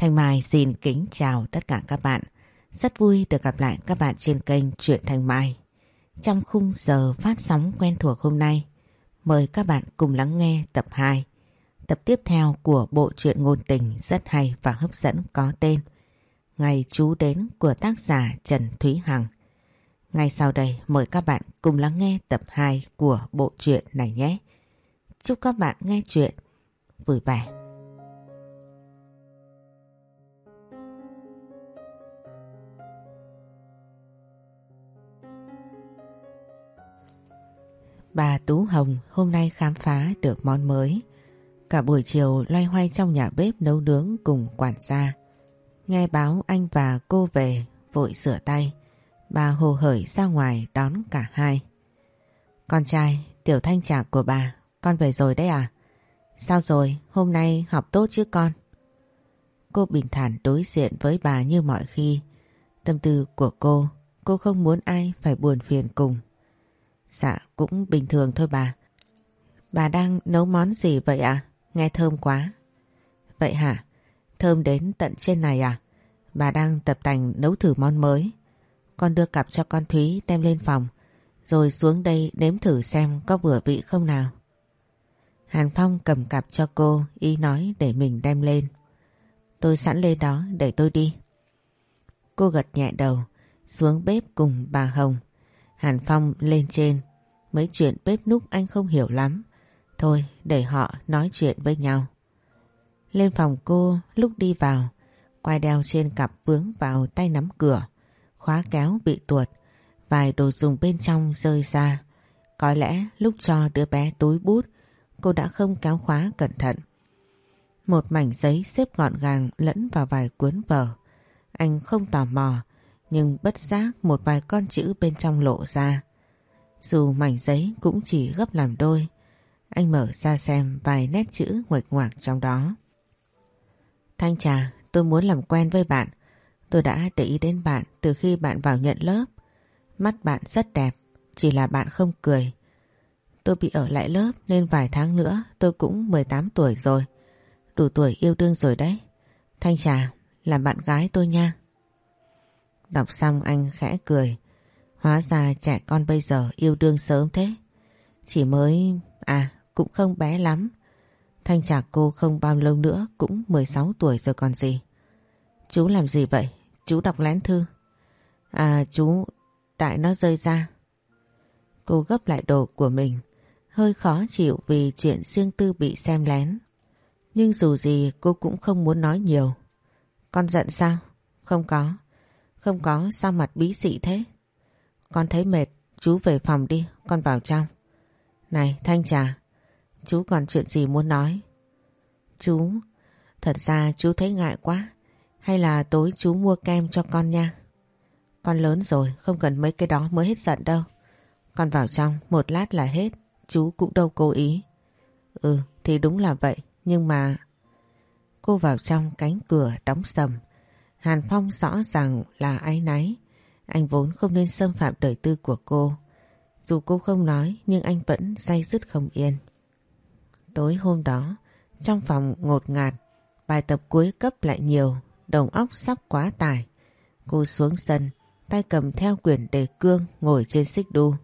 Thanh Mai xin kính chào tất cả các bạn. Rất vui được gặp lại các bạn trên kênh Truyện Thanh Mai. Trong khung giờ phát sóng quen thuộc hôm nay, mời các bạn cùng lắng nghe tập 2. Tập tiếp theo của bộ truyện ngôn tình rất hay và hấp dẫn có tên Ngày chú đến của tác giả Trần Thúy Hằng. Ngay sau đây mời các bạn cùng lắng nghe tập 2 của bộ truyện này nhé. Chúc các bạn nghe chuyện vui vẻ. Bà Tú Hồng hôm nay khám phá được món mới. Cả buổi chiều loay hoay trong nhà bếp nấu nướng cùng quản gia. Nghe báo anh và cô về, vội rửa tay. Bà hồ hởi ra ngoài đón cả hai. Con trai, tiểu thanh trạc của bà, con về rồi đấy à? Sao rồi, hôm nay học tốt chứ con? Cô bình thản đối diện với bà như mọi khi. Tâm tư của cô, cô không muốn ai phải buồn phiền cùng. Dạ, cũng bình thường thôi bà. Bà đang nấu món gì vậy ạ? Nghe thơm quá. Vậy hả? Thơm đến tận trên này à? Bà đang tập tành nấu thử món mới. Con đưa cặp cho con Thúy đem lên phòng. Rồi xuống đây nếm thử xem có vừa vị không nào. Hàn Phong cầm cặp cho cô, ý nói để mình đem lên. Tôi sẵn lên đó để tôi đi. Cô gật nhẹ đầu, xuống bếp cùng bà Hồng. Hàn Phong lên trên. Mấy chuyện bếp núc anh không hiểu lắm. Thôi để họ nói chuyện với nhau. Lên phòng cô lúc đi vào, quai đeo trên cặp vướng vào tay nắm cửa. Khóa kéo bị tuột, vài đồ dùng bên trong rơi ra. Có lẽ lúc cho đứa bé túi bút, cô đã không kéo khóa cẩn thận. Một mảnh giấy xếp gọn gàng lẫn vào vài cuốn vở. Anh không tò mò, nhưng bất giác một vài con chữ bên trong lộ ra. Dù mảnh giấy cũng chỉ gấp làm đôi, anh mở ra xem vài nét chữ nguệch ngoạc trong đó. Thanh trà, tôi muốn làm quen với bạn. Tôi đã để ý đến bạn từ khi bạn vào nhận lớp. Mắt bạn rất đẹp, chỉ là bạn không cười. Tôi bị ở lại lớp nên vài tháng nữa tôi cũng 18 tuổi rồi. Đủ tuổi yêu đương rồi đấy. Thanh trà, làm bạn gái tôi nha. Đọc xong anh khẽ cười. Hóa ra trẻ con bây giờ yêu đương sớm thế. Chỉ mới... À, cũng không bé lắm. Thanh trả cô không bao lâu nữa cũng 16 tuổi rồi còn gì. Chú làm gì vậy? Chú đọc lén thư. À chú, tại nó rơi ra. Cô gấp lại đồ của mình. Hơi khó chịu vì chuyện riêng tư bị xem lén. Nhưng dù gì cô cũng không muốn nói nhiều. Con giận sao? Không có. Không có sao mặt bí xị thế? Con thấy mệt, chú về phòng đi, con vào trong. Này Thanh Trà, chú còn chuyện gì muốn nói? Chú, thật ra chú thấy ngại quá. Hay là tối chú mua kem cho con nha. Con lớn rồi, không cần mấy cái đó mới hết giận đâu. Con vào trong, một lát là hết, chú cũng đâu cố ý. Ừ, thì đúng là vậy, nhưng mà... Cô vào trong cánh cửa đóng sầm. Hàn Phong rõ ràng là ái náy. Anh vốn không nên xâm phạm đời tư của cô. Dù cô không nói nhưng anh vẫn say dứt không yên. Tối hôm đó, trong phòng ngột ngạt, bài tập cuối cấp lại nhiều, đồng óc sắp quá tải. Cô xuống sân, tay cầm theo quyển đề cương ngồi trên xích đu.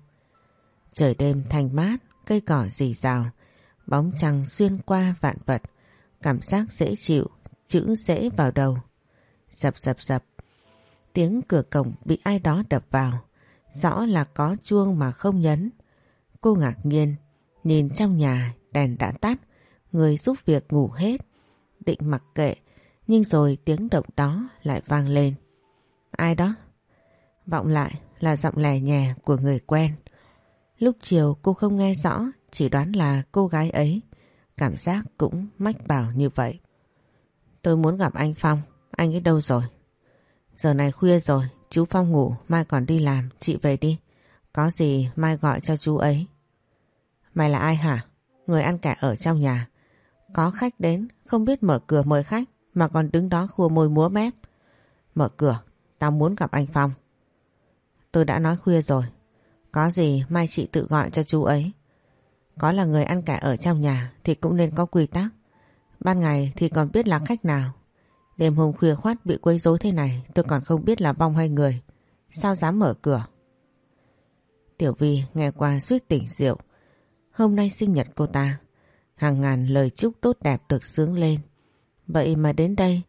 Trời đêm thanh mát, cây cỏ rì rào, bóng trăng xuyên qua vạn vật, cảm giác dễ chịu, chữ dễ vào đầu. Dập dập dập, tiếng cửa cổng bị ai đó đập vào, rõ là có chuông mà không nhấn. Cô ngạc nhiên, nhìn trong nhà đèn đã tắt, người giúp việc ngủ hết, định mặc kệ, nhưng rồi tiếng động đó lại vang lên. Ai đó? Vọng lại là giọng lè nhè của người quen. Lúc chiều cô không nghe rõ, chỉ đoán là cô gái ấy. Cảm giác cũng mách bảo như vậy. Tôi muốn gặp anh Phong, anh ấy đâu rồi? Giờ này khuya rồi, chú Phong ngủ, mai còn đi làm, chị về đi. Có gì mai gọi cho chú ấy. Mày là ai hả? Người ăn kẻ ở trong nhà. Có khách đến, không biết mở cửa mời khách, mà còn đứng đó khua môi múa mép. Mở cửa, tao muốn gặp anh Phong. Tôi đã nói khuya rồi, có gì mai chị tự gọi cho chú ấy. Có là người ăn kẻ ở trong nhà thì cũng nên có quy tắc. Ban ngày thì còn biết là khách nào. Đêm hôm khuya khoát bị quấy rối thế này tôi còn không biết là bong hay người. Sao dám mở cửa? Tiểu Vi nghe qua suýt tỉnh rượu. Hôm nay sinh nhật cô ta. Hàng ngàn lời chúc tốt đẹp được sướng lên. Vậy mà đến đây,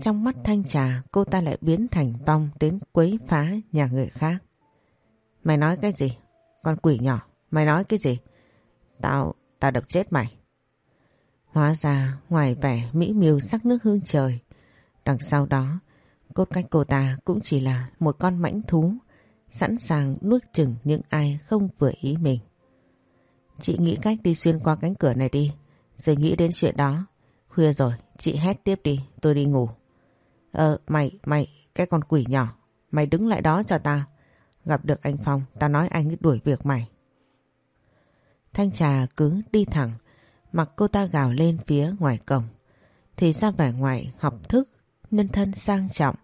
trong mắt thanh trà cô ta lại biến thành bong đến quấy phá nhà người khác. Mày nói cái gì? Con quỷ nhỏ, mày nói cái gì? Tao, tao đập chết mày. Hóa ra ngoài vẻ mỹ miều sắc nước hương trời, đằng sau đó cốt cách cô ta cũng chỉ là một con mãnh thú sẵn sàng nuốt chừng những ai không vừa ý mình. Chị nghĩ cách đi xuyên qua cánh cửa này đi, rồi nghĩ đến chuyện đó. Khuya rồi, chị hét tiếp đi, tôi đi ngủ. Ờ, mày, mày, cái con quỷ nhỏ, mày đứng lại đó cho tao. Gặp được anh Phong, tao nói anh đuổi việc mày. Thanh trà cứ đi thẳng, mặc cô ta gào lên phía ngoài cổng. Thì ra vẻ ngoài học thức, nhân thân sang trọng,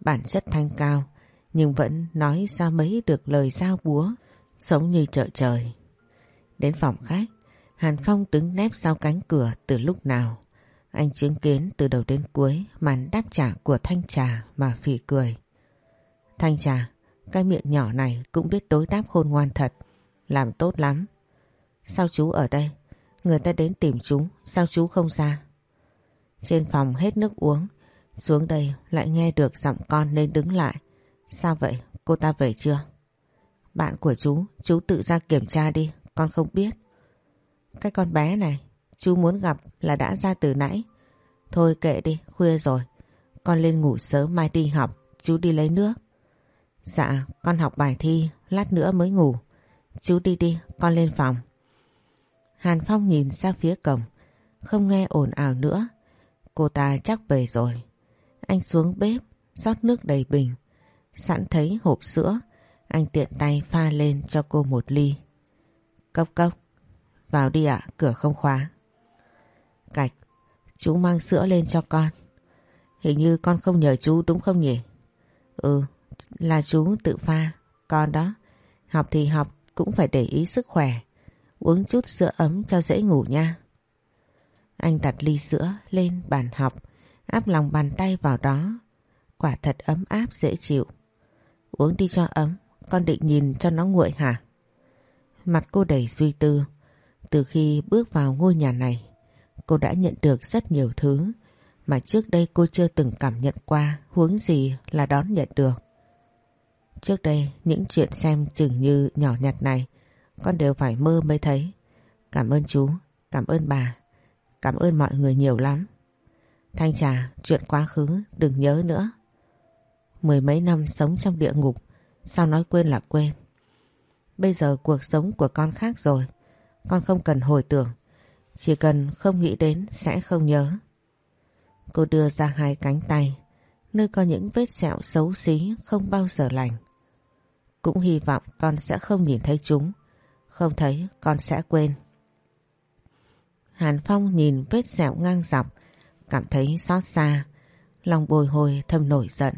bản chất thanh cao, nhưng vẫn nói ra mấy được lời giao búa, sống như chợ trời. Đến phòng khách, Hàn Phong đứng nép sau cánh cửa từ lúc nào. Anh chứng kiến từ đầu đến cuối màn đáp trả của Thanh Trà mà phỉ cười. Thanh Trà, cái miệng nhỏ này cũng biết đối đáp khôn ngoan thật, làm tốt lắm. Sao chú ở đây? Người ta đến tìm chú, sao chú không ra? Trên phòng hết nước uống, xuống đây lại nghe được giọng con nên đứng lại. Sao vậy? Cô ta về chưa? Bạn của chú, chú tự ra kiểm tra đi, con không biết. Cái con bé này, chú muốn gặp là đã ra từ nãy. Thôi kệ đi, khuya rồi. Con lên ngủ sớm mai đi học, chú đi lấy nước. Dạ, con học bài thi, lát nữa mới ngủ. Chú đi đi, con lên phòng. Hàn Phong nhìn ra phía cổng, không nghe ồn ào nữa. Cô ta chắc về rồi. Anh xuống bếp, rót nước đầy bình. Sẵn thấy hộp sữa, anh tiện tay pha lên cho cô một ly. Cốc cốc, vào đi ạ, cửa không khóa. Cạch, chú mang sữa lên cho con. Hình như con không nhờ chú đúng không nhỉ? Ừ, là chú tự pha, con đó. Học thì học cũng phải để ý sức khỏe. Uống chút sữa ấm cho dễ ngủ nha. Anh đặt ly sữa lên bàn học, áp lòng bàn tay vào đó. Quả thật ấm áp dễ chịu. Uống đi cho ấm, con định nhìn cho nó nguội hả? Mặt cô đầy suy tư. Từ khi bước vào ngôi nhà này, cô đã nhận được rất nhiều thứ mà trước đây cô chưa từng cảm nhận qua huống gì là đón nhận được. Trước đây những chuyện xem chừng như nhỏ nhặt này con đều phải mơ mới thấy. Cảm ơn chú, cảm ơn bà, cảm ơn mọi người nhiều lắm. Thanh trà, chuyện quá khứ đừng nhớ nữa. Mười mấy năm sống trong địa ngục, sao nói quên là quên. Bây giờ cuộc sống của con khác rồi, con không cần hồi tưởng, chỉ cần không nghĩ đến sẽ không nhớ. Cô đưa ra hai cánh tay, nơi có những vết sẹo xấu xí không bao giờ lành. Cũng hy vọng con sẽ không nhìn thấy chúng, không thấy con sẽ quên. Hàn Phong nhìn vết sẹo ngang dọc, cảm thấy xót xa, lòng bồi hồi thầm nổi giận.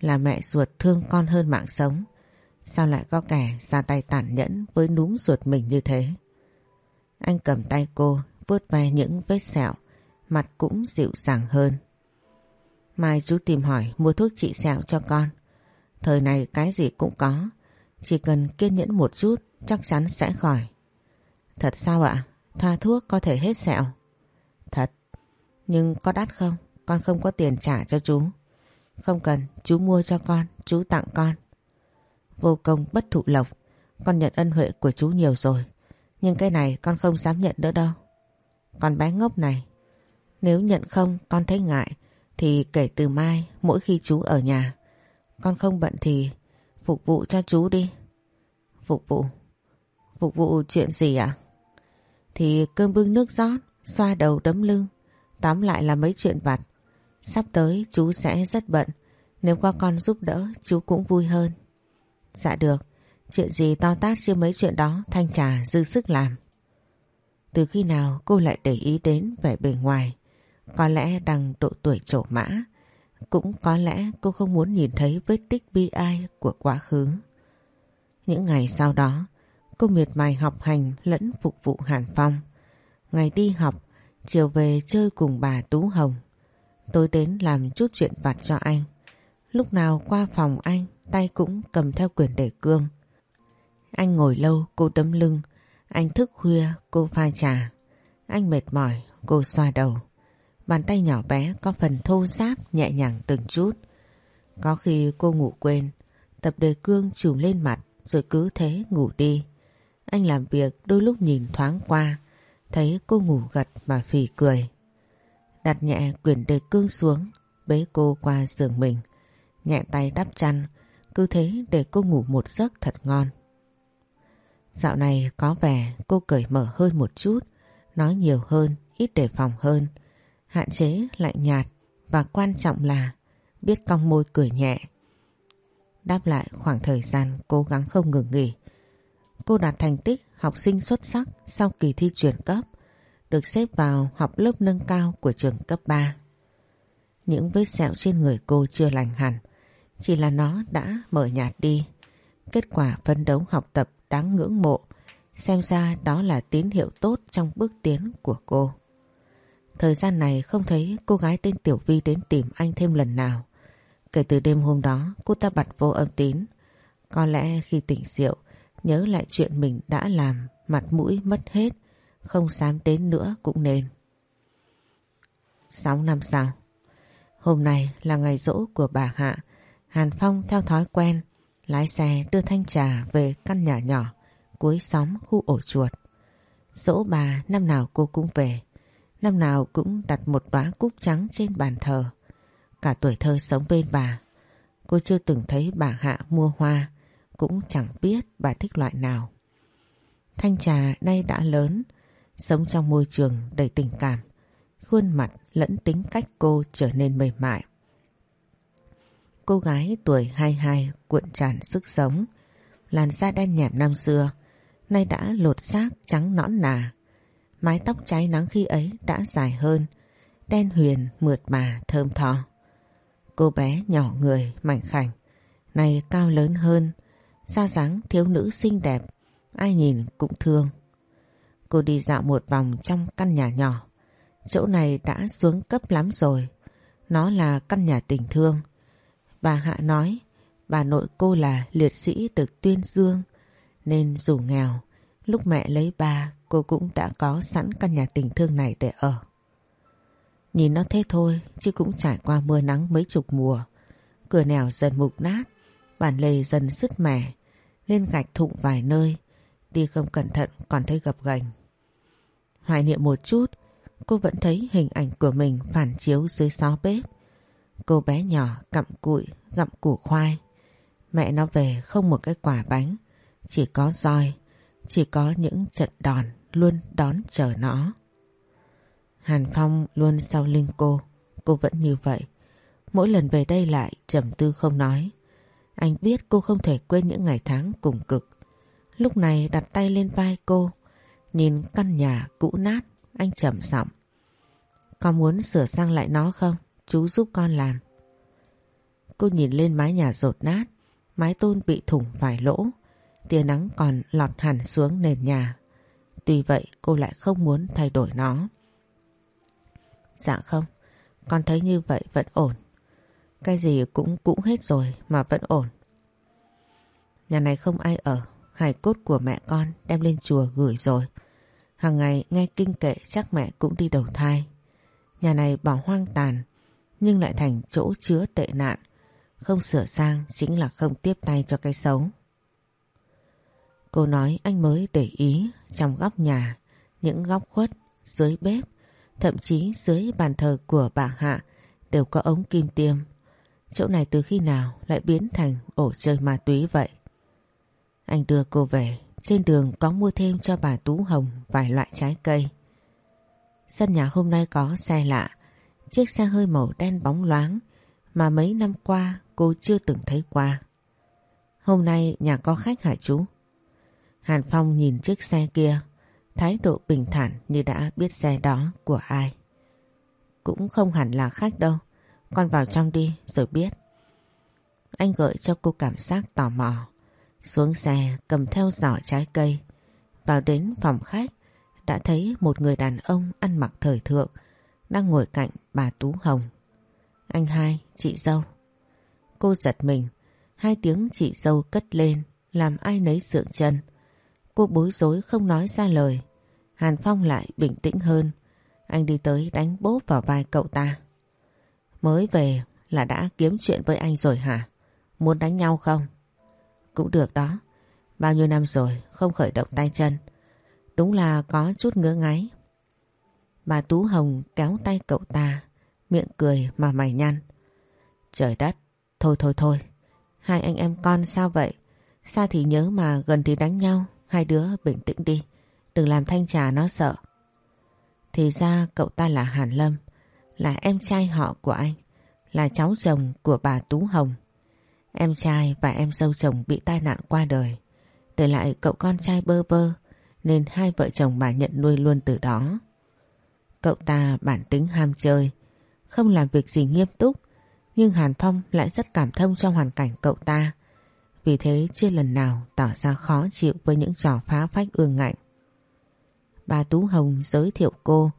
Là mẹ ruột thương con hơn mạng sống, sao lại có kẻ ra tay tàn nhẫn với núm ruột mình như thế? Anh cầm tay cô, vuốt ve những vết sẹo, mặt cũng dịu dàng hơn. Mai chú tìm hỏi mua thuốc trị sẹo cho con. Thời này cái gì cũng có, chỉ cần kiên nhẫn một chút chắc chắn sẽ khỏi. Thật sao ạ? Thoa thuốc có thể hết sẹo. Thật, nhưng có đắt không? Con không có tiền trả cho chú. Không cần, chú mua cho con, chú tặng con. Vô công bất thụ lộc, con nhận ân huệ của chú nhiều rồi. Nhưng cái này con không dám nhận nữa đâu. Con bé ngốc này, nếu nhận không con thấy ngại, thì kể từ mai mỗi khi chú ở nhà, con không bận thì phục vụ cho chú đi. Phục vụ? Phục vụ chuyện gì ạ? Thì cơm bưng nước rót, xoa đầu đấm lưng, tóm lại là mấy chuyện vặt. Sắp tới chú sẽ rất bận, nếu có con giúp đỡ chú cũng vui hơn. Dạ được, chuyện gì to tát chứ mấy chuyện đó thanh trà dư sức làm. Từ khi nào cô lại để ý đến vẻ bề ngoài, có lẽ đằng độ tuổi trổ mã, cũng có lẽ cô không muốn nhìn thấy vết tích bi ai của quá khứ. Những ngày sau đó, cô miệt mài học hành lẫn phục vụ Hàn Phong. Ngày đi học, chiều về chơi cùng bà Tú Hồng. Tôi đến làm chút chuyện vặt cho anh. Lúc nào qua phòng anh, tay cũng cầm theo quyển đề cương. Anh ngồi lâu, cô đấm lưng. Anh thức khuya, cô pha trà. Anh mệt mỏi, cô xoa đầu. Bàn tay nhỏ bé có phần thô ráp nhẹ nhàng từng chút. Có khi cô ngủ quên, tập đề cương trùm lên mặt rồi cứ thế ngủ đi. Anh làm việc đôi lúc nhìn thoáng qua, thấy cô ngủ gật mà phì cười. Đặt nhẹ quyển đề cương xuống, bế cô qua giường mình, nhẹ tay đắp chăn, cứ thế để cô ngủ một giấc thật ngon. Dạo này có vẻ cô cởi mở hơn một chút, nói nhiều hơn, ít đề phòng hơn, hạn chế lạnh nhạt và quan trọng là biết cong môi cười nhẹ. Đáp lại khoảng thời gian cố gắng không ngừng nghỉ. Cô đạt thành tích học sinh xuất sắc sau kỳ thi chuyển cấp, được xếp vào học lớp nâng cao của trường cấp 3. Những vết sẹo trên người cô chưa lành hẳn, chỉ là nó đã mở nhạt đi. Kết quả phấn đấu học tập đáng ngưỡng mộ, xem ra đó là tín hiệu tốt trong bước tiến của cô. Thời gian này không thấy cô gái tên Tiểu Vi đến tìm anh thêm lần nào. Kể từ đêm hôm đó cô ta bật vô âm tín. Có lẽ khi tỉnh rượu nhớ lại chuyện mình đã làm mặt mũi mất hết không dám đến nữa cũng nên. Sáu năm sau Hôm nay là ngày rỗ của bà Hạ Hàn Phong theo thói quen lái xe đưa Thanh Trà về căn nhà nhỏ cuối xóm khu ổ chuột. Dỗ bà năm nào cô cũng về năm nào cũng đặt một đóa cúc trắng trên bàn thờ. Cả tuổi thơ sống bên bà, cô chưa từng thấy bà Hạ mua hoa, cũng chẳng biết bà thích loại nào. Thanh trà nay đã lớn, sống trong môi trường đầy tình cảm, khuôn mặt lẫn tính cách cô trở nên mềm mại. Cô gái tuổi 22 cuộn tràn sức sống, làn da đen nhẹm năm xưa, nay đã lột xác trắng nõn nà, Mái tóc cháy nắng khi ấy đã dài hơn, đen huyền, mượt mà, thơm tho. Cô bé nhỏ người, mảnh khảnh, nay cao lớn hơn, da dáng thiếu nữ xinh đẹp, ai nhìn cũng thương. Cô đi dạo một vòng trong căn nhà nhỏ, chỗ này đã xuống cấp lắm rồi, nó là căn nhà tình thương. Bà Hạ nói, bà nội cô là liệt sĩ được tuyên dương, nên dù nghèo, lúc mẹ lấy ba cô cũng đã có sẵn căn nhà tình thương này để ở. Nhìn nó thế thôi chứ cũng trải qua mưa nắng mấy chục mùa. Cửa nẻo dần mục nát, bản lề dần sứt mẻ, lên gạch thụng vài nơi, đi không cẩn thận còn thấy gập gành. Hoài niệm một chút, cô vẫn thấy hình ảnh của mình phản chiếu dưới xó bếp. Cô bé nhỏ cặm cụi, gặm củ khoai. Mẹ nó về không một cái quả bánh, chỉ có roi, chỉ có những trận đòn luôn đón chờ nó. Hàn Phong luôn sau lưng cô, cô vẫn như vậy. Mỗi lần về đây lại trầm tư không nói. Anh biết cô không thể quên những ngày tháng cùng cực. Lúc này đặt tay lên vai cô, nhìn căn nhà cũ nát, anh trầm giọng. Con muốn sửa sang lại nó không? Chú giúp con làm. Cô nhìn lên mái nhà rột nát, mái tôn bị thủng vài lỗ, tia nắng còn lọt hẳn xuống nền nhà. Tuy vậy cô lại không muốn thay đổi nó. Dạ không, con thấy như vậy vẫn ổn. Cái gì cũng cũ hết rồi mà vẫn ổn. Nhà này không ai ở, hài cốt của mẹ con đem lên chùa gửi rồi. Hàng ngày nghe kinh kệ chắc mẹ cũng đi đầu thai. Nhà này bỏ hoang tàn, nhưng lại thành chỗ chứa tệ nạn. Không sửa sang chính là không tiếp tay cho cái xấu. Cô nói anh mới để ý trong góc nhà, những góc khuất, dưới bếp, thậm chí dưới bàn thờ của bà Hạ đều có ống kim tiêm. Chỗ này từ khi nào lại biến thành ổ chơi ma túy vậy? Anh đưa cô về, trên đường có mua thêm cho bà Tú Hồng vài loại trái cây. Sân nhà hôm nay có xe lạ, chiếc xe hơi màu đen bóng loáng mà mấy năm qua cô chưa từng thấy qua. Hôm nay nhà có khách hả chú? Hàn Phong nhìn chiếc xe kia, thái độ bình thản như đã biết xe đó của ai. Cũng không hẳn là khách đâu, con vào trong đi rồi biết. Anh gợi cho cô cảm giác tò mò. Xuống xe cầm theo giỏ trái cây. Vào đến phòng khách đã thấy một người đàn ông ăn mặc thời thượng đang ngồi cạnh bà Tú Hồng. Anh hai, chị dâu. Cô giật mình, hai tiếng chị dâu cất lên làm ai nấy sượng chân. Cô bối rối không nói ra lời. Hàn Phong lại bình tĩnh hơn. Anh đi tới đánh bốp vào vai cậu ta. Mới về là đã kiếm chuyện với anh rồi hả? Muốn đánh nhau không? Cũng được đó. Bao nhiêu năm rồi không khởi động tay chân. Đúng là có chút ngứa ngáy. Bà Tú Hồng kéo tay cậu ta, miệng cười mà mày nhăn. Trời đất, thôi thôi thôi, hai anh em con sao vậy? Xa thì nhớ mà gần thì đánh nhau, hai đứa bình tĩnh đi, đừng làm thanh trà nó sợ. Thì ra cậu ta là Hàn Lâm, là em trai họ của anh, là cháu chồng của bà Tú Hồng. Em trai và em dâu chồng bị tai nạn qua đời, để lại cậu con trai bơ vơ, nên hai vợ chồng bà nhận nuôi luôn từ đó. Cậu ta bản tính ham chơi, không làm việc gì nghiêm túc, nhưng Hàn Phong lại rất cảm thông trong hoàn cảnh cậu ta. Vì thế chưa lần nào tỏ ra khó chịu với những trò phá phách ương ngạnh. Bà Tú Hồng giới thiệu cô,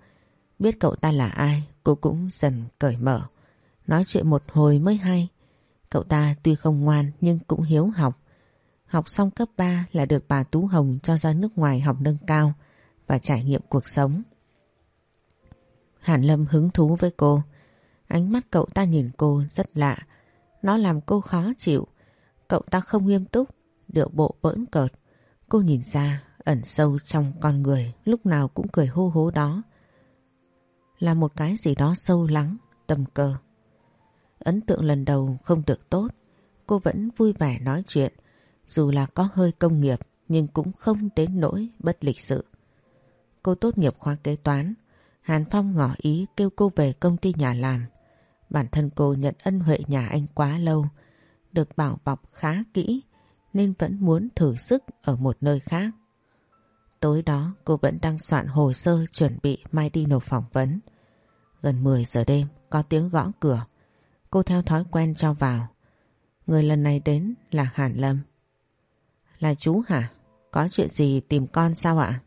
biết cậu ta là ai cô cũng dần cởi mở. Nói chuyện một hồi mới hay. Cậu ta tuy không ngoan nhưng cũng hiếu học. Học xong cấp 3 là được bà Tú Hồng cho ra nước ngoài học nâng cao và trải nghiệm cuộc sống. Hàn Lâm hứng thú với cô. Ánh mắt cậu ta nhìn cô rất lạ. Nó làm cô khó chịu. Cậu ta không nghiêm túc, điệu bộ bỡn cợt. Cô nhìn ra ẩn sâu trong con người lúc nào cũng cười hô hố đó. Là một cái gì đó sâu lắng, tầm cơ. Ấn tượng lần đầu không được tốt, cô vẫn vui vẻ nói chuyện, dù là có hơi công nghiệp nhưng cũng không đến nỗi bất lịch sự. Cô tốt nghiệp khoa kế toán, Hàn Phong ngỏ ý kêu cô về công ty nhà làm. Bản thân cô nhận ân huệ nhà anh quá lâu, được bảo bọc khá kỹ nên vẫn muốn thử sức ở một nơi khác. Tối đó cô vẫn đang soạn hồ sơ chuẩn bị mai đi nộp phỏng vấn. Gần 10 giờ đêm có tiếng gõ cửa. Cô theo thói quen cho vào. Người lần này đến là Hàn Lâm. Là chú hả? Có chuyện gì tìm con sao ạ?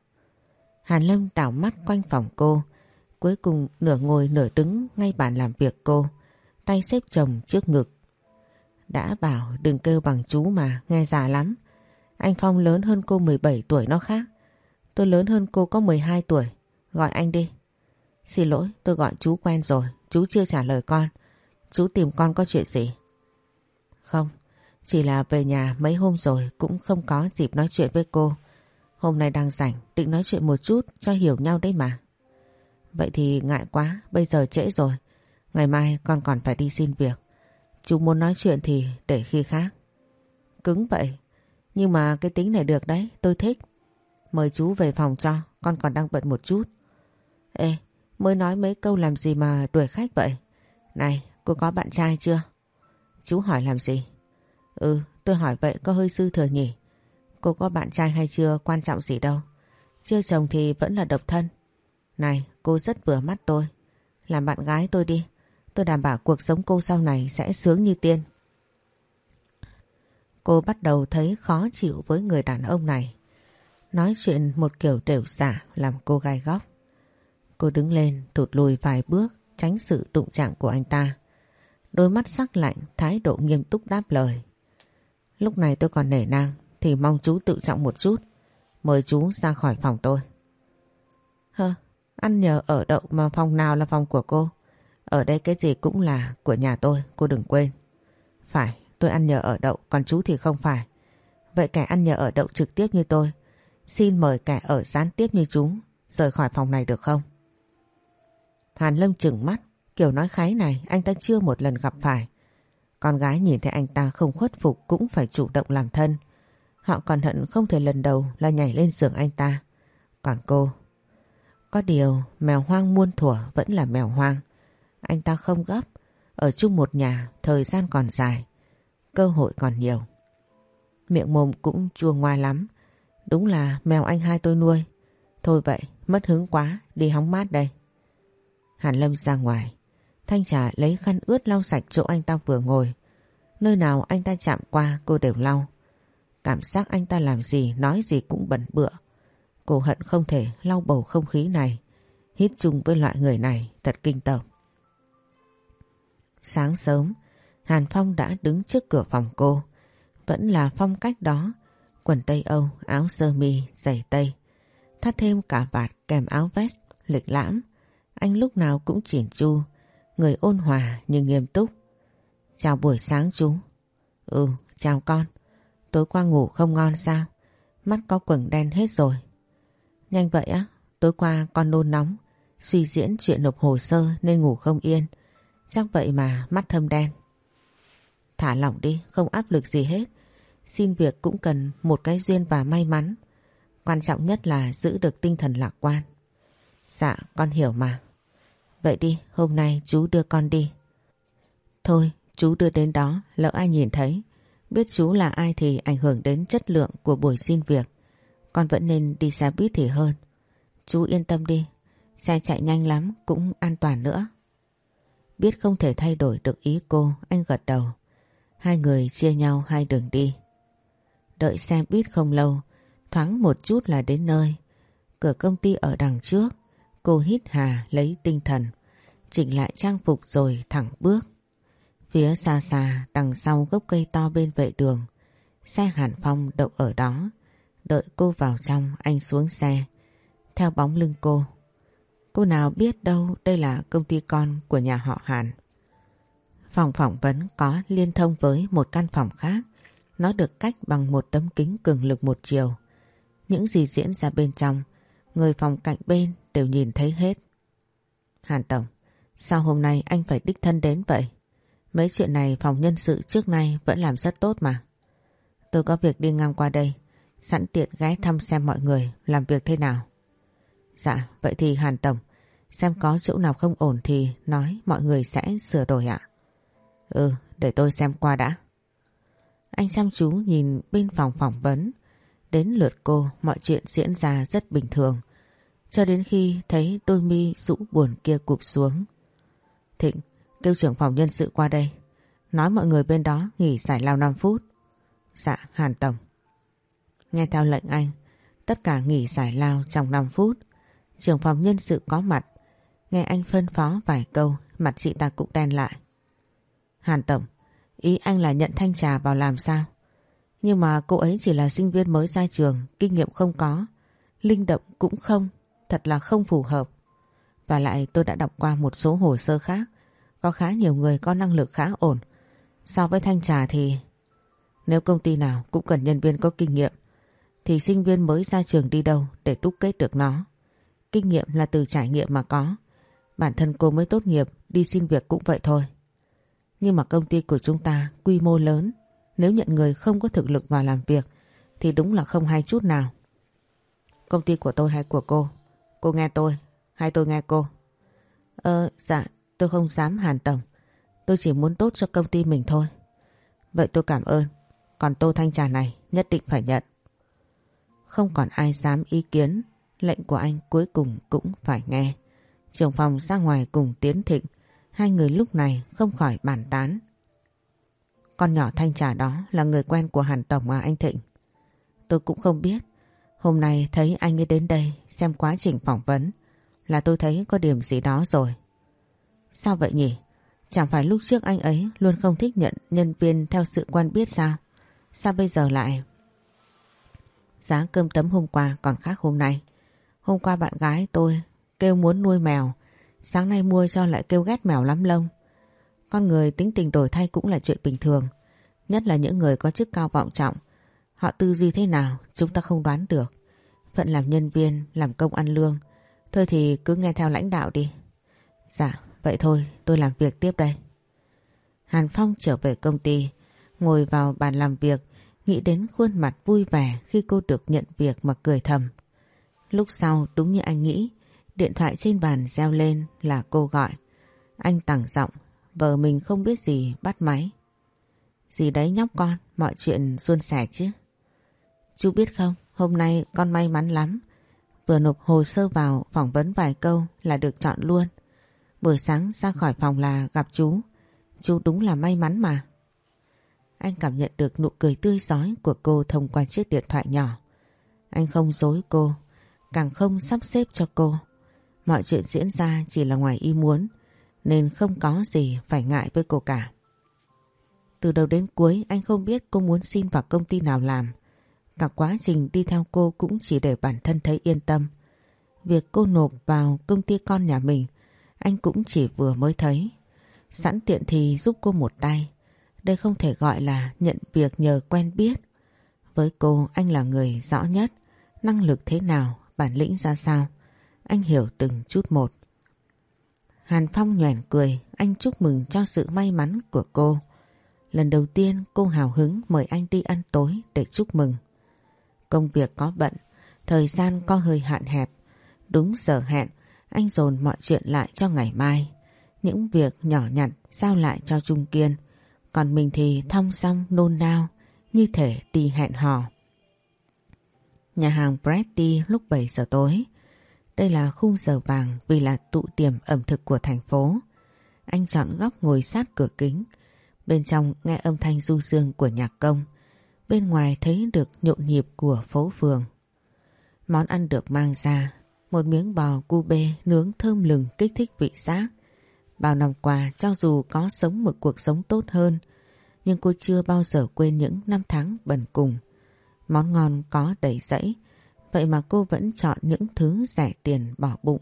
Hàn Lâm đảo mắt quanh phòng cô. Cuối cùng nửa ngồi nửa đứng ngay bàn làm việc cô. Tay xếp chồng trước ngực. Đã bảo đừng kêu bằng chú mà, nghe già lắm. Anh Phong lớn hơn cô 17 tuổi nó khác. Tôi lớn hơn cô có 12 tuổi. Gọi anh đi. Xin lỗi, tôi gọi chú quen rồi. Chú chưa trả lời con. Chú tìm con có chuyện gì? Không, chỉ là về nhà mấy hôm rồi cũng không có dịp nói chuyện với cô. Hôm nay đang rảnh, định nói chuyện một chút cho hiểu nhau đấy mà. Vậy thì ngại quá, bây giờ trễ rồi. Ngày mai con còn phải đi xin việc. Chú muốn nói chuyện thì để khi khác. Cứng vậy, nhưng mà cái tính này được đấy, tôi thích. Mời chú về phòng cho, con còn đang bận một chút. Ê, mới nói mấy câu làm gì mà đuổi khách vậy? Này, cô có bạn trai chưa? Chú hỏi làm gì? Ừ, tôi hỏi vậy có hơi sư thừa nhỉ? Cô có bạn trai hay chưa quan trọng gì đâu. Chưa chồng thì vẫn là độc thân. Này, cô rất vừa mắt tôi. Làm bạn gái tôi đi. Tôi đảm bảo cuộc sống cô sau này sẽ sướng như tiên. Cô bắt đầu thấy khó chịu với người đàn ông này. Nói chuyện một kiểu đều giả làm cô gai góc. Cô đứng lên thụt lùi vài bước tránh sự đụng chạm của anh ta. Đôi mắt sắc lạnh, thái độ nghiêm túc đáp lời. Lúc này tôi còn nể nang thì mong chú tự trọng một chút. Mời chú ra khỏi phòng tôi. Hơ, ăn nhờ ở đậu mà phòng nào là phòng của cô? Ở đây cái gì cũng là của nhà tôi, cô đừng quên. Phải, tôi ăn nhờ ở đậu, còn chú thì không phải. Vậy kẻ ăn nhờ ở đậu trực tiếp như tôi Xin mời kẻ ở gián tiếp như chúng rời khỏi phòng này được không? Hàn Lâm chừng mắt, kiểu nói khái này anh ta chưa một lần gặp phải. Con gái nhìn thấy anh ta không khuất phục cũng phải chủ động làm thân. Họ còn hận không thể lần đầu là nhảy lên giường anh ta. Còn cô... Có điều mèo hoang muôn thuở vẫn là mèo hoang. Anh ta không gấp. Ở chung một nhà thời gian còn dài. Cơ hội còn nhiều. Miệng mồm cũng chua ngoa lắm. Đúng là mèo anh hai tôi nuôi. Thôi vậy, mất hứng quá, đi hóng mát đây. Hàn Lâm ra ngoài. Thanh trà lấy khăn ướt lau sạch chỗ anh ta vừa ngồi. Nơi nào anh ta chạm qua cô đều lau. Cảm giác anh ta làm gì, nói gì cũng bẩn bựa. Cô hận không thể lau bầu không khí này. Hít chung với loại người này thật kinh tởm. Sáng sớm, Hàn Phong đã đứng trước cửa phòng cô. Vẫn là phong cách đó, quần tây Âu, áo sơ mi, giày tây. Thắt thêm cả vạt kèm áo vest, lịch lãm. Anh lúc nào cũng chỉn chu, người ôn hòa nhưng nghiêm túc. Chào buổi sáng chú. Ừ, chào con. Tối qua ngủ không ngon sao? Mắt có quầng đen hết rồi. Nhanh vậy á, tối qua con nôn nóng, suy diễn chuyện nộp hồ sơ nên ngủ không yên. Chắc vậy mà mắt thâm đen. Thả lỏng đi, không áp lực gì hết. Xin việc cũng cần một cái duyên và may mắn. Quan trọng nhất là giữ được tinh thần lạc quan. Dạ, con hiểu mà. Vậy đi, hôm nay chú đưa con đi. Thôi, chú đưa đến đó, lỡ ai nhìn thấy. Biết chú là ai thì ảnh hưởng đến chất lượng của buổi xin việc. Con vẫn nên đi xe buýt thì hơn. Chú yên tâm đi, xe chạy nhanh lắm cũng an toàn nữa. Biết không thể thay đổi được ý cô, anh gật đầu. Hai người chia nhau hai đường đi. Đợi xe buýt không lâu, thoáng một chút là đến nơi. Cửa công ty ở đằng trước, cô hít hà lấy tinh thần, chỉnh lại trang phục rồi thẳng bước. Phía xa xa đằng sau gốc cây to bên vệ đường, xe Hàn Phong đậu ở đó. Đợi cô vào trong anh xuống xe, theo bóng lưng cô. Cô nào biết đâu đây là công ty con của nhà họ Hàn. Phòng phỏng vấn có liên thông với một căn phòng khác. Nó được cách bằng một tấm kính cường lực một chiều. Những gì diễn ra bên trong, người phòng cạnh bên đều nhìn thấy hết. Hàn Tổng, sao hôm nay anh phải đích thân đến vậy? Mấy chuyện này phòng nhân sự trước nay vẫn làm rất tốt mà. Tôi có việc đi ngang qua đây, sẵn tiện ghé thăm xem mọi người làm việc thế nào. Dạ, vậy thì Hàn Tổng, xem có chỗ nào không ổn thì nói mọi người sẽ sửa đổi ạ. Ừ, để tôi xem qua đã. Anh chăm chú nhìn bên phòng phỏng vấn. Đến lượt cô mọi chuyện diễn ra rất bình thường. Cho đến khi thấy đôi mi rũ buồn kia cụp xuống. Thịnh, kêu trưởng phòng nhân sự qua đây. Nói mọi người bên đó nghỉ giải lao 5 phút. Dạ, Hàn Tổng. Nghe theo lệnh anh, tất cả nghỉ giải lao trong 5 phút. Trưởng phòng nhân sự có mặt. Nghe anh phân phó vài câu, mặt chị ta cũng đen lại. Hàn Tổng, ý anh là nhận thanh trà vào làm sao? Nhưng mà cô ấy chỉ là sinh viên mới ra trường, kinh nghiệm không có. Linh động cũng không, thật là không phù hợp. Và lại tôi đã đọc qua một số hồ sơ khác, có khá nhiều người có năng lực khá ổn. So với thanh trà thì... Nếu công ty nào cũng cần nhân viên có kinh nghiệm, thì sinh viên mới ra trường đi đâu để đúc kết được nó. Kinh nghiệm là từ trải nghiệm mà có. Bản thân cô mới tốt nghiệp, đi xin việc cũng vậy thôi. Nhưng mà công ty của chúng ta quy mô lớn, nếu nhận người không có thực lực vào làm việc thì đúng là không hay chút nào. Công ty của tôi hay của cô? Cô nghe tôi hay tôi nghe cô? Ờ, dạ, tôi không dám hàn tổng. Tôi chỉ muốn tốt cho công ty mình thôi. Vậy tôi cảm ơn. Còn tô thanh trà này nhất định phải nhận. Không còn ai dám ý kiến, lệnh của anh cuối cùng cũng phải nghe. Trưởng phòng ra ngoài cùng Tiến Thịnh Hai người lúc này không khỏi bàn tán. Con nhỏ thanh trà đó là người quen của Hàn Tổng à anh Thịnh? Tôi cũng không biết. Hôm nay thấy anh ấy đến đây xem quá trình phỏng vấn là tôi thấy có điểm gì đó rồi. Sao vậy nhỉ? Chẳng phải lúc trước anh ấy luôn không thích nhận nhân viên theo sự quan biết sao? Sao bây giờ lại... Giá cơm tấm hôm qua còn khác hôm nay. Hôm qua bạn gái tôi kêu muốn nuôi mèo Sáng nay mua cho lại kêu ghét mèo lắm lông. Con người tính tình đổi thay cũng là chuyện bình thường. Nhất là những người có chức cao vọng trọng. Họ tư duy thế nào chúng ta không đoán được. Phận làm nhân viên, làm công ăn lương. Thôi thì cứ nghe theo lãnh đạo đi. Dạ, vậy thôi tôi làm việc tiếp đây. Hàn Phong trở về công ty, ngồi vào bàn làm việc, nghĩ đến khuôn mặt vui vẻ khi cô được nhận việc mà cười thầm. Lúc sau đúng như anh nghĩ, Điện thoại trên bàn reo lên là cô gọi. Anh tẳng giọng, vợ mình không biết gì bắt máy. Gì đấy nhóc con, mọi chuyện suôn sẻ chứ. Chú biết không, hôm nay con may mắn lắm. Vừa nộp hồ sơ vào phỏng vấn vài câu là được chọn luôn. Buổi sáng ra khỏi phòng là gặp chú. Chú đúng là may mắn mà. Anh cảm nhận được nụ cười tươi giói của cô thông qua chiếc điện thoại nhỏ. Anh không dối cô, càng không sắp xếp cho cô. Mọi chuyện diễn ra chỉ là ngoài ý muốn, nên không có gì phải ngại với cô cả. Từ đầu đến cuối anh không biết cô muốn xin vào công ty nào làm. Cả quá trình đi theo cô cũng chỉ để bản thân thấy yên tâm. Việc cô nộp vào công ty con nhà mình anh cũng chỉ vừa mới thấy. Sẵn tiện thì giúp cô một tay. Đây không thể gọi là nhận việc nhờ quen biết. Với cô anh là người rõ nhất. Năng lực thế nào, bản lĩnh ra sao. Anh hiểu từng chút một. Hàn Phong nhoẻn cười, anh chúc mừng cho sự may mắn của cô. Lần đầu tiên cô hào hứng mời anh đi ăn tối để chúc mừng. Công việc có bận, thời gian có hơi hạn hẹp. Đúng giờ hẹn, anh dồn mọi chuyện lại cho ngày mai. Những việc nhỏ nhặt giao lại cho Trung Kiên. Còn mình thì thong song nôn nao, như thể đi hẹn hò. Nhà hàng Pretty lúc 7 giờ tối. Đây là khung giờ vàng vì là tụ điểm ẩm thực của thành phố. Anh chọn góc ngồi sát cửa kính. Bên trong nghe âm thanh du dương của nhạc công. Bên ngoài thấy được nhộn nhịp của phố phường. Món ăn được mang ra. Một miếng bò cu bê nướng thơm lừng kích thích vị giác. Bao năm qua, cho dù có sống một cuộc sống tốt hơn, nhưng cô chưa bao giờ quên những năm tháng bần cùng. Món ngon có đầy dẫy vậy mà cô vẫn chọn những thứ rẻ tiền bỏ bụng.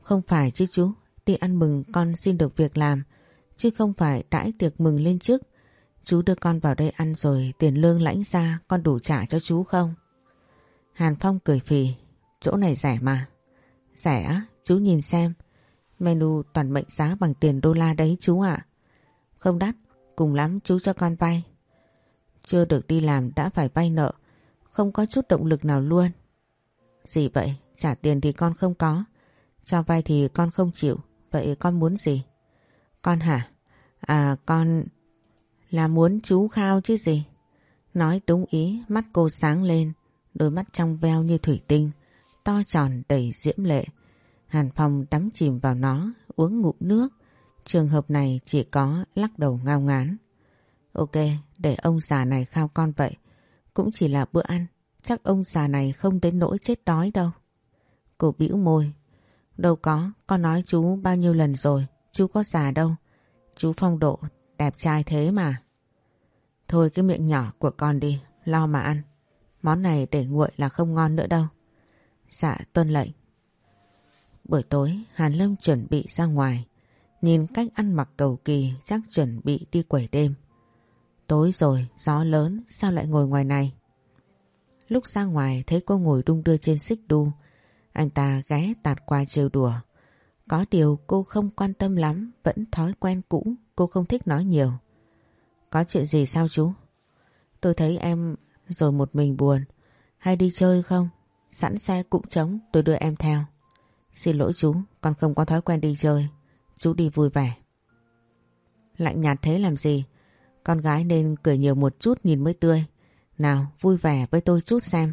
Không phải chứ chú, đi ăn mừng con xin được việc làm chứ không phải đãi tiệc mừng lên trước. Chú đưa con vào đây ăn rồi tiền lương lãnh ra con đủ trả cho chú không? Hàn Phong cười phì, chỗ này rẻ mà. Rẻ á, chú nhìn xem. Menu toàn mệnh giá bằng tiền đô la đấy chú ạ. Không đắt, cùng lắm chú cho con vay. Chưa được đi làm đã phải vay nợ, không có chút động lực nào luôn. Gì vậy? Trả tiền thì con không có. Cho vay thì con không chịu. Vậy con muốn gì? Con hả? À con... Là muốn chú khao chứ gì? Nói đúng ý, mắt cô sáng lên, đôi mắt trong veo như thủy tinh, to tròn đầy diễm lệ. Hàn Phong đắm chìm vào nó, uống ngụm nước. Trường hợp này chỉ có lắc đầu ngao ngán. Ok, để ông già này khao con vậy. Cũng chỉ là bữa ăn, chắc ông già này không đến nỗi chết đói đâu. Cô bĩu môi. Đâu có, con nói chú bao nhiêu lần rồi, chú có già đâu. Chú phong độ, đẹp trai thế mà. Thôi cái miệng nhỏ của con đi, lo mà ăn. Món này để nguội là không ngon nữa đâu. Dạ tuân lệnh. Buổi tối Hàn Lâm chuẩn bị ra ngoài. Nhìn cách ăn mặc cầu kỳ chắc chuẩn bị đi quẩy đêm. Tối rồi, gió lớn, sao lại ngồi ngoài này? Lúc ra ngoài thấy cô ngồi đung đưa trên xích đu. Anh ta ghé tạt qua trêu đùa. Có điều cô không quan tâm lắm, vẫn thói quen cũ, cô không thích nói nhiều. Có chuyện gì sao chú? Tôi thấy em rồi một mình buồn. Hay đi chơi không? Sẵn xe cũng trống, tôi đưa em theo. Xin lỗi chú, con không có thói quen đi chơi. Chú đi vui vẻ. Lạnh nhạt thế làm gì? Con gái nên cười nhiều một chút nhìn mới tươi. Nào, vui vẻ với tôi chút xem.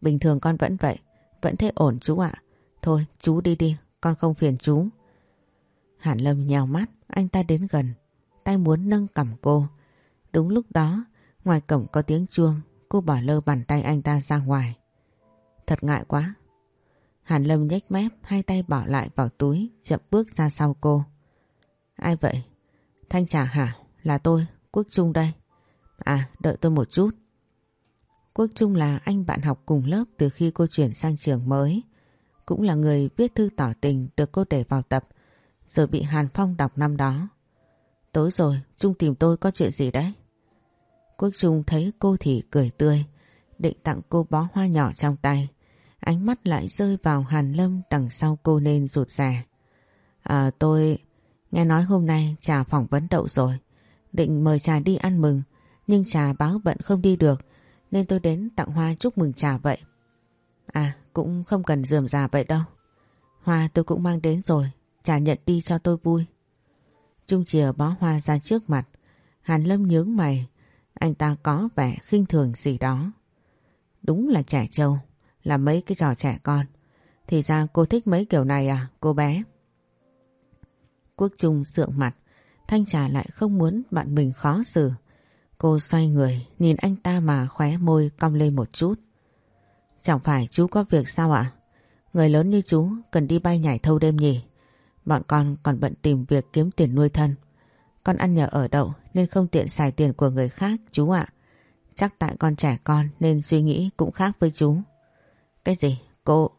Bình thường con vẫn vậy. Vẫn thế ổn chú ạ. Thôi, chú đi đi. Con không phiền chú. Hàn Lâm nhào mắt. Anh ta đến gần. Tay muốn nâng cầm cô. Đúng lúc đó. Ngoài cổng có tiếng chuông. Cô bỏ lơ bàn tay anh ta ra ngoài. Thật ngại quá. Hàn Lâm nhếch mép. Hai tay bỏ lại vào túi. Chậm bước ra sau cô. Ai vậy? Thanh Trà hả? Là tôi, Quốc Trung đây. À, đợi tôi một chút. Quốc Trung là anh bạn học cùng lớp từ khi cô chuyển sang trường mới. Cũng là người viết thư tỏ tình được cô để vào tập, rồi bị Hàn Phong đọc năm đó. Tối rồi, Trung tìm tôi có chuyện gì đấy? Quốc Trung thấy cô thì cười tươi, định tặng cô bó hoa nhỏ trong tay. Ánh mắt lại rơi vào Hàn Lâm đằng sau cô nên rụt rè. À tôi nghe nói hôm nay trà phỏng vấn đậu rồi. Định mời trà đi ăn mừng nhưng trà báo bận không đi được nên tôi đến tặng hoa chúc mừng trà vậy. À cũng không cần dườm già vậy đâu. Hoa tôi cũng mang đến rồi, trà nhận đi cho tôi vui. Trung chìa bó hoa ra trước mặt, Hàn Lâm nhướng mày, anh ta có vẻ khinh thường gì đó. Đúng là trẻ trâu, là mấy cái trò trẻ con. Thì ra cô thích mấy kiểu này à, cô bé? Quốc Trung sượng mặt, Thanh Trà lại không muốn bạn mình khó xử. Cô xoay người, nhìn anh ta mà khóe môi cong lên một chút. Chẳng phải chú có việc sao ạ? Người lớn như chú cần đi bay nhảy thâu đêm nhỉ? Bọn con còn bận tìm việc kiếm tiền nuôi thân. Con ăn nhờ ở đậu nên không tiện xài tiền của người khác chú ạ. Chắc tại con trẻ con nên suy nghĩ cũng khác với chú. Cái gì? Cô...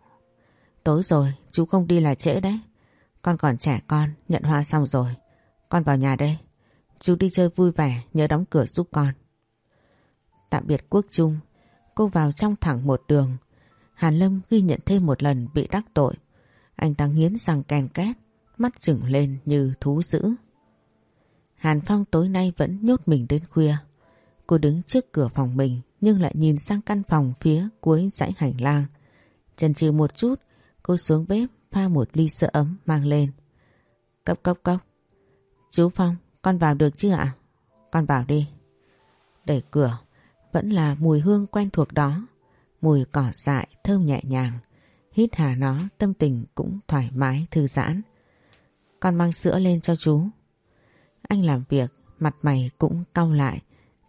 Tối rồi, chú không đi là trễ đấy. Con còn trẻ con, nhận hoa xong rồi. Con vào nhà đây. Chú đi chơi vui vẻ, nhớ đóng cửa giúp con. Tạm biệt Quốc Trung, cô vào trong thẳng một đường. Hàn Lâm ghi nhận thêm một lần bị đắc tội. Anh ta nghiến răng kèn két, mắt trừng lên như thú dữ. Hàn Phong tối nay vẫn nhốt mình đến khuya. Cô đứng trước cửa phòng mình nhưng lại nhìn sang căn phòng phía cuối dãy hành lang. Chần chừ một chút, cô xuống bếp pha một ly sữa ấm mang lên. Cốc cốc cốc. Chú Phong, con vào được chứ ạ? Con vào đi. Đẩy cửa, vẫn là mùi hương quen thuộc đó. Mùi cỏ dại thơm nhẹ nhàng. Hít hà nó tâm tình cũng thoải mái thư giãn. Con mang sữa lên cho chú. Anh làm việc, mặt mày cũng cau lại.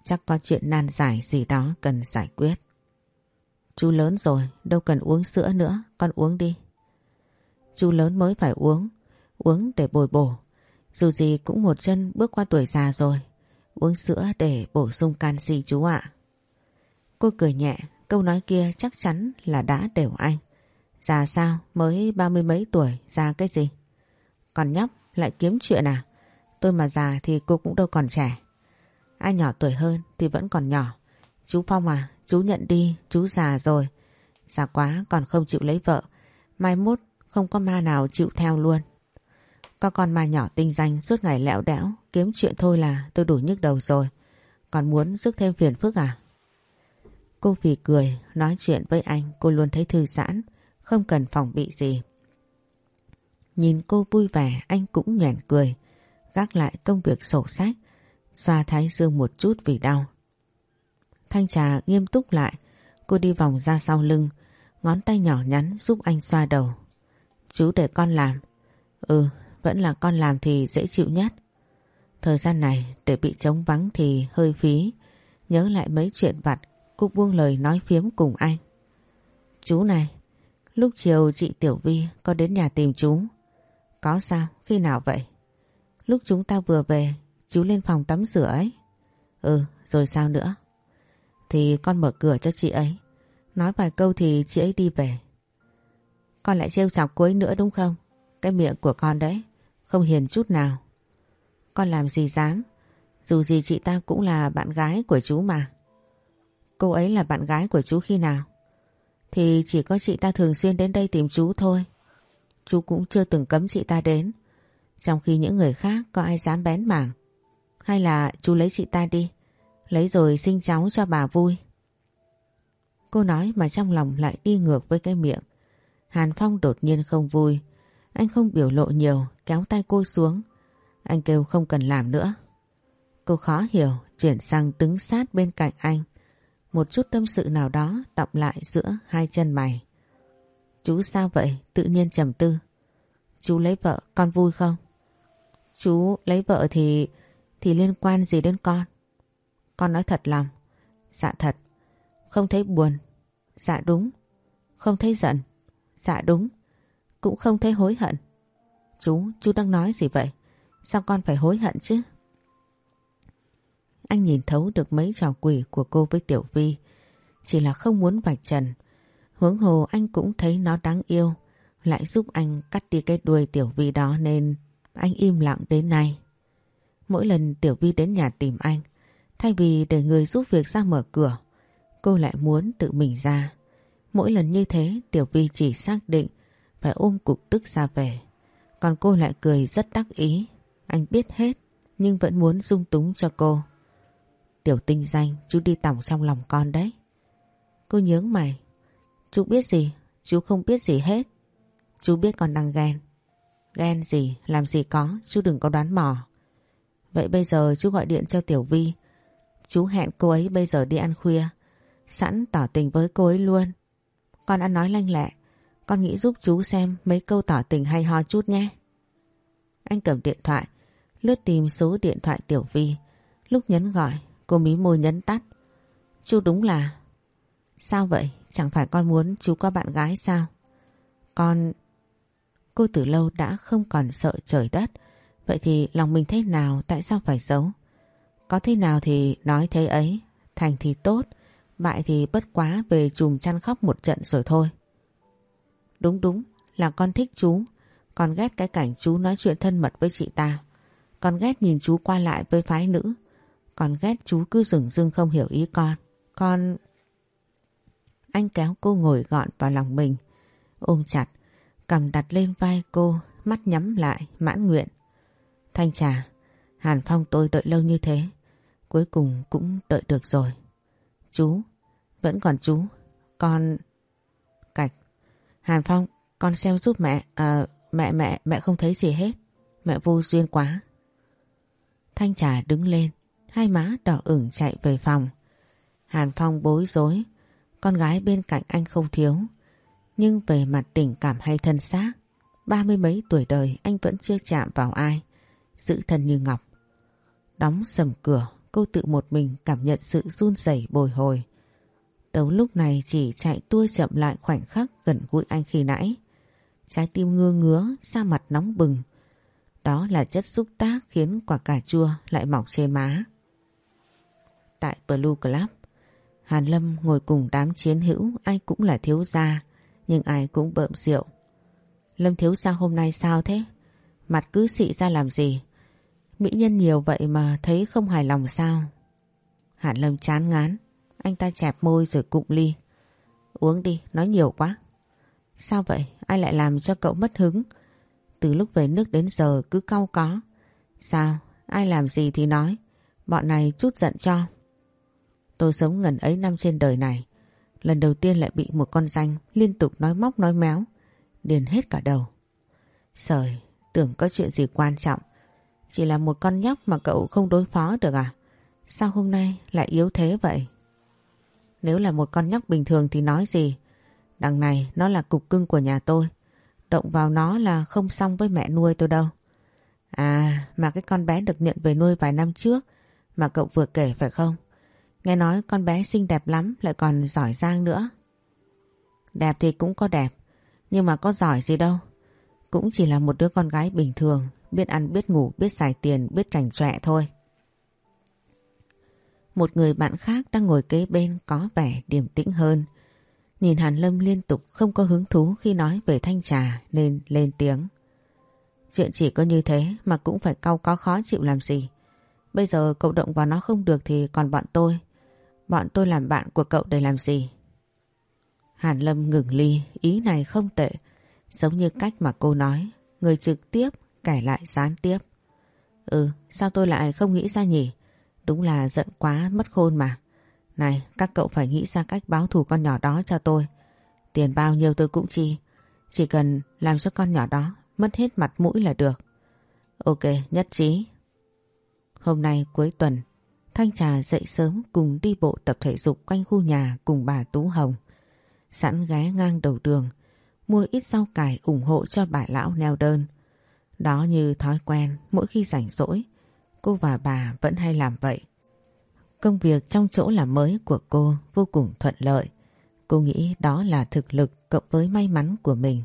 Chắc có chuyện nan giải gì đó cần giải quyết. Chú lớn rồi, đâu cần uống sữa nữa, con uống đi. Chú lớn mới phải uống, uống để bồi bổ. Dù gì cũng một chân bước qua tuổi già rồi, uống sữa để bổ sung canxi chú ạ. Cô cười nhẹ, câu nói kia chắc chắn là đã đều anh. Già sao, mới ba mươi mấy tuổi, già cái gì? Còn nhóc lại kiếm chuyện à? Tôi mà già thì cô cũng đâu còn trẻ. Ai nhỏ tuổi hơn thì vẫn còn nhỏ. Chú Phong à, chú nhận đi, chú già rồi. Già quá còn không chịu lấy vợ. Mai mốt không có ma nào chịu theo luôn. Có con ma nhỏ tinh danh suốt ngày lẹo đẽo, kiếm chuyện thôi là tôi đủ nhức đầu rồi. Còn muốn rước thêm phiền phức à? Cô phì cười, nói chuyện với anh cô luôn thấy thư giãn, không cần phòng bị gì. Nhìn cô vui vẻ anh cũng nhoẻn cười, gác lại công việc sổ sách, xoa thái dương một chút vì đau. Thanh trà nghiêm túc lại, cô đi vòng ra sau lưng, ngón tay nhỏ nhắn giúp anh xoa đầu. Chú để con làm. Ừ, vẫn là con làm thì dễ chịu nhất. Thời gian này để bị trống vắng thì hơi phí. Nhớ lại mấy chuyện vặt, cô buông lời nói phiếm cùng anh. Chú này, lúc chiều chị Tiểu Vi có đến nhà tìm chú. Có sao, khi nào vậy? Lúc chúng ta vừa về, chú lên phòng tắm rửa ấy. Ừ, rồi sao nữa? Thì con mở cửa cho chị ấy. Nói vài câu thì chị ấy đi về. Con lại trêu chọc cô ấy nữa đúng không? Cái miệng của con đấy, không hiền chút nào. Con làm gì dám, dù gì chị ta cũng là bạn gái của chú mà. Cô ấy là bạn gái của chú khi nào? Thì chỉ có chị ta thường xuyên đến đây tìm chú thôi. Chú cũng chưa từng cấm chị ta đến. Trong khi những người khác có ai dám bén mảng. Hay là chú lấy chị ta đi. Lấy rồi sinh cháu cho bà vui. Cô nói mà trong lòng lại đi ngược với cái miệng. Hàn Phong đột nhiên không vui. Anh không biểu lộ nhiều, kéo tay cô xuống. Anh kêu không cần làm nữa. Cô khó hiểu, chuyển sang đứng sát bên cạnh anh. Một chút tâm sự nào đó đọng lại giữa hai chân mày. Chú sao vậy? Tự nhiên trầm tư. Chú lấy vợ, con vui không? Chú lấy vợ thì... thì liên quan gì đến con? Con nói thật lòng. Dạ thật. Không thấy buồn. Dạ đúng. Không thấy giận. Dạ đúng. Cũng không thấy hối hận. Chú, chú đang nói gì vậy? Sao con phải hối hận chứ? Anh nhìn thấu được mấy trò quỷ của cô với Tiểu Vi. Chỉ là không muốn vạch trần. Hướng hồ anh cũng thấy nó đáng yêu. Lại giúp anh cắt đi cái đuôi Tiểu Vi đó nên anh im lặng đến nay. Mỗi lần Tiểu Vi đến nhà tìm anh, thay vì để người giúp việc ra mở cửa, cô lại muốn tự mình ra. Mỗi lần như thế Tiểu Vi chỉ xác định phải ôm cục tức ra về. Còn cô lại cười rất đắc ý. Anh biết hết, nhưng vẫn muốn dung túng cho cô. Tiểu tinh danh, chú đi tỏng trong lòng con đấy. Cô nhướng mày. Chú biết gì? Chú không biết gì hết. Chú biết con đang ghen. Ghen gì? Làm gì có? Chú đừng có đoán mò. Vậy bây giờ chú gọi điện cho Tiểu Vi. Chú hẹn cô ấy bây giờ đi ăn khuya. Sẵn tỏ tình với cô ấy luôn. Con ăn nói lanh lẹ. Con nghĩ giúp chú xem mấy câu tỏ tình hay ho chút nhé. Anh cầm điện thoại, lướt tìm số điện thoại Tiểu Vi. Lúc nhấn gọi, cô mí môi nhấn tắt. Chú đúng là... Sao vậy? Chẳng phải con muốn chú có bạn gái sao? Con... cô từ lâu đã không còn sợ trời đất. Vậy thì lòng mình thế nào tại sao phải giấu? Có thế nào thì nói thế ấy, thành thì tốt, bại thì bất quá về chùm chăn khóc một trận rồi thôi. Đúng đúng, là con thích chú, con ghét cái cảnh chú nói chuyện thân mật với chị ta. Con ghét nhìn chú qua lại với phái nữ. Con ghét chú cứ rừng rưng không hiểu ý con. Con... Anh kéo cô ngồi gọn vào lòng mình. Ôm chặt, cầm đặt lên vai cô, mắt nhắm lại, mãn nguyện. Thanh trà, Hàn Phong tôi đợi lâu như thế. Cuối cùng cũng đợi được rồi. Chú, vẫn còn chú. Con... Hàn Phong, con xem giúp mẹ. À, mẹ mẹ, mẹ không thấy gì hết. Mẹ vô duyên quá. Thanh trà đứng lên, hai má đỏ ửng chạy về phòng. Hàn Phong bối rối, con gái bên cạnh anh không thiếu. Nhưng về mặt tình cảm hay thân xác, ba mươi mấy tuổi đời anh vẫn chưa chạm vào ai, giữ thân như ngọc. Đóng sầm cửa, cô tự một mình cảm nhận sự run rẩy bồi hồi. Đầu lúc này chỉ chạy tua chậm lại khoảnh khắc gần gũi anh khi nãy. Trái tim ngưa ngứa, da mặt nóng bừng. Đó là chất xúc tác khiến quả cà chua lại mọc trên má. Tại Blue Club, Hàn Lâm ngồi cùng đám chiến hữu, ai cũng là thiếu gia, nhưng ai cũng bợm rượu. Lâm thiếu gia hôm nay sao thế? Mặt cứ xị ra làm gì? Mỹ nhân nhiều vậy mà thấy không hài lòng sao? Hàn Lâm chán ngán, anh ta chẹp môi rồi cụng ly. Uống đi, nói nhiều quá. Sao vậy? Ai lại làm cho cậu mất hứng? Từ lúc về nước đến giờ cứ cau có. Sao? Ai làm gì thì nói. Bọn này chút giận cho. Tôi sống ngần ấy năm trên đời này. Lần đầu tiên lại bị một con danh liên tục nói móc nói méo. Điền hết cả đầu. Sời, tưởng có chuyện gì quan trọng. Chỉ là một con nhóc mà cậu không đối phó được à? Sao hôm nay lại yếu thế vậy? Nếu là một con nhóc bình thường thì nói gì? Đằng này, nó là cục cưng của nhà tôi. Động vào nó là không xong với mẹ nuôi tôi đâu. À mà cái con bé được nhận về nuôi vài năm trước, mà cậu vừa kể phải không? Nghe nói con bé xinh đẹp lắm, lại còn giỏi giang nữa. Đẹp thì cũng có đẹp, nhưng mà có giỏi gì đâu. Cũng chỉ là một đứa con gái bình thường, biết ăn, biết ngủ, biết xài tiền, biết chảnh chọe thôi. Một người bạn khác đang ngồi kế bên có vẻ điềm tĩnh hơn. Nhìn Hàn Lâm liên tục không có hứng thú khi nói về thanh trà nên lên tiếng. Chuyện chỉ có như thế mà cũng phải cau có khó chịu làm gì. Bây giờ cậu động vào nó không được thì còn bọn tôi. Bọn tôi làm bạn của cậu để làm gì? Hàn Lâm ngừng ly, ý này không tệ. Giống như cách mà cô nói, người trực tiếp cải lại gián tiếp. Ừ, sao tôi lại không nghĩ ra nhỉ? Đúng là giận quá mất khôn mà. Này, các cậu phải nghĩ ra cách báo thù con nhỏ đó cho tôi. Tiền bao nhiêu tôi cũng chi. Chỉ cần làm cho con nhỏ đó mất hết mặt mũi là được. Ok, nhất trí. Hôm nay cuối tuần, Thanh Trà dậy sớm cùng đi bộ tập thể dục quanh khu nhà cùng bà Tú Hồng. Sẵn ghé ngang đầu đường, mua ít rau cải ủng hộ cho bà lão neo đơn. Đó như thói quen mỗi khi rảnh rỗi, cô và bà vẫn hay làm vậy. Công việc trong chỗ làm mới của cô vô cùng thuận lợi. Cô nghĩ đó là thực lực cộng với may mắn của mình.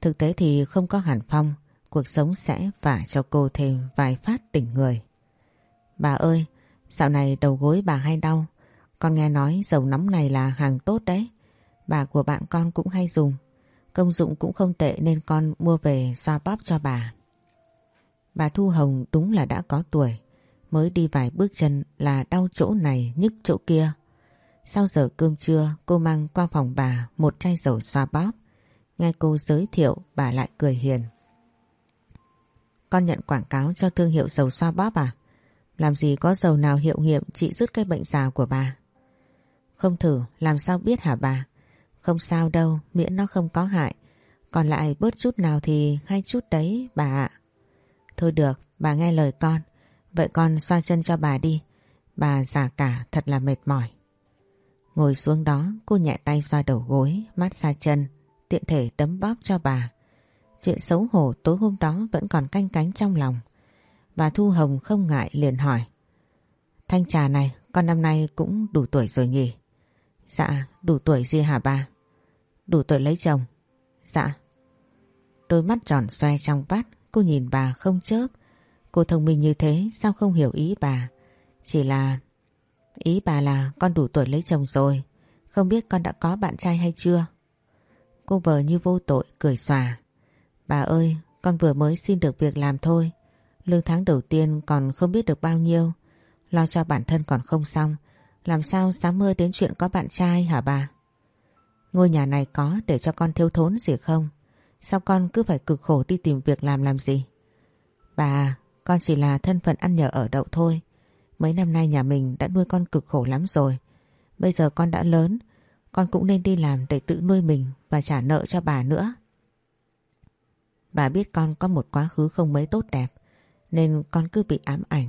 Thực tế thì không có Hàn Phong, cuộc sống sẽ vả cho cô thêm vài phát tỉnh người. Bà ơi, dạo này đầu gối bà hay đau. Con nghe nói dầu nóng này là hàng tốt đấy. Bà của bạn con cũng hay dùng. Công dụng cũng không tệ nên con mua về xoa bóp cho bà. Bà Thu Hồng đúng là đã có tuổi. Mới đi vài bước chân là đau chỗ này, nhức chỗ kia. Sau giờ cơm trưa, cô mang qua phòng bà một chai dầu xoa bóp. Nghe cô giới thiệu, bà lại cười hiền. Con nhận quảng cáo cho thương hiệu dầu xoa bóp à? Làm gì có dầu nào hiệu nghiệm trị dứt cái bệnh già của bà? Không thử, làm sao biết hả bà? Không sao đâu, miễn nó không có hại. Còn lại bớt chút nào thì hay chút đấy, bà ạ. Thôi được bà nghe lời con. Vậy con xoa chân cho bà đi. Bà già cả thật là mệt mỏi. Ngồi xuống đó cô nhẹ tay xoa đầu gối, mát xa chân, tiện thể đấm bóp cho bà. Chuyện xấu hổ tối hôm đó vẫn còn canh cánh trong lòng. Bà Thu Hồng không ngại liền hỏi. Thanh trà này, con năm nay cũng đủ tuổi rồi nhỉ? Dạ, đủ tuổi gì hả bà? Đủ tuổi lấy chồng? Dạ. Đôi mắt tròn xoe trong vắt, cô nhìn bà không chớp. Cô thông minh như thế sao không hiểu ý bà? Chỉ là... Ý bà là con đủ tuổi lấy chồng rồi, không biết con đã có bạn trai hay chưa? Cô vờ như vô tội, cười xòa. Bà ơi, con vừa mới xin được việc làm thôi. Lương tháng đầu tiên còn không biết được bao nhiêu. Lo cho bản thân còn không xong. Làm sao dám mơ đến chuyện có bạn trai hả bà? Ngôi nhà này có để cho con thiếu thốn gì không? Sao con cứ phải cực khổ đi tìm việc làm làm gì? Bà, con chỉ là thân phận ăn nhờ ở đậu thôi. Mấy năm nay nhà mình đã nuôi con cực khổ lắm rồi. Bây giờ con đã lớn, con cũng nên đi làm để tự nuôi mình và trả nợ cho bà nữa. Bà biết con có một quá khứ không mấy tốt đẹp, nên con cứ bị ám ảnh.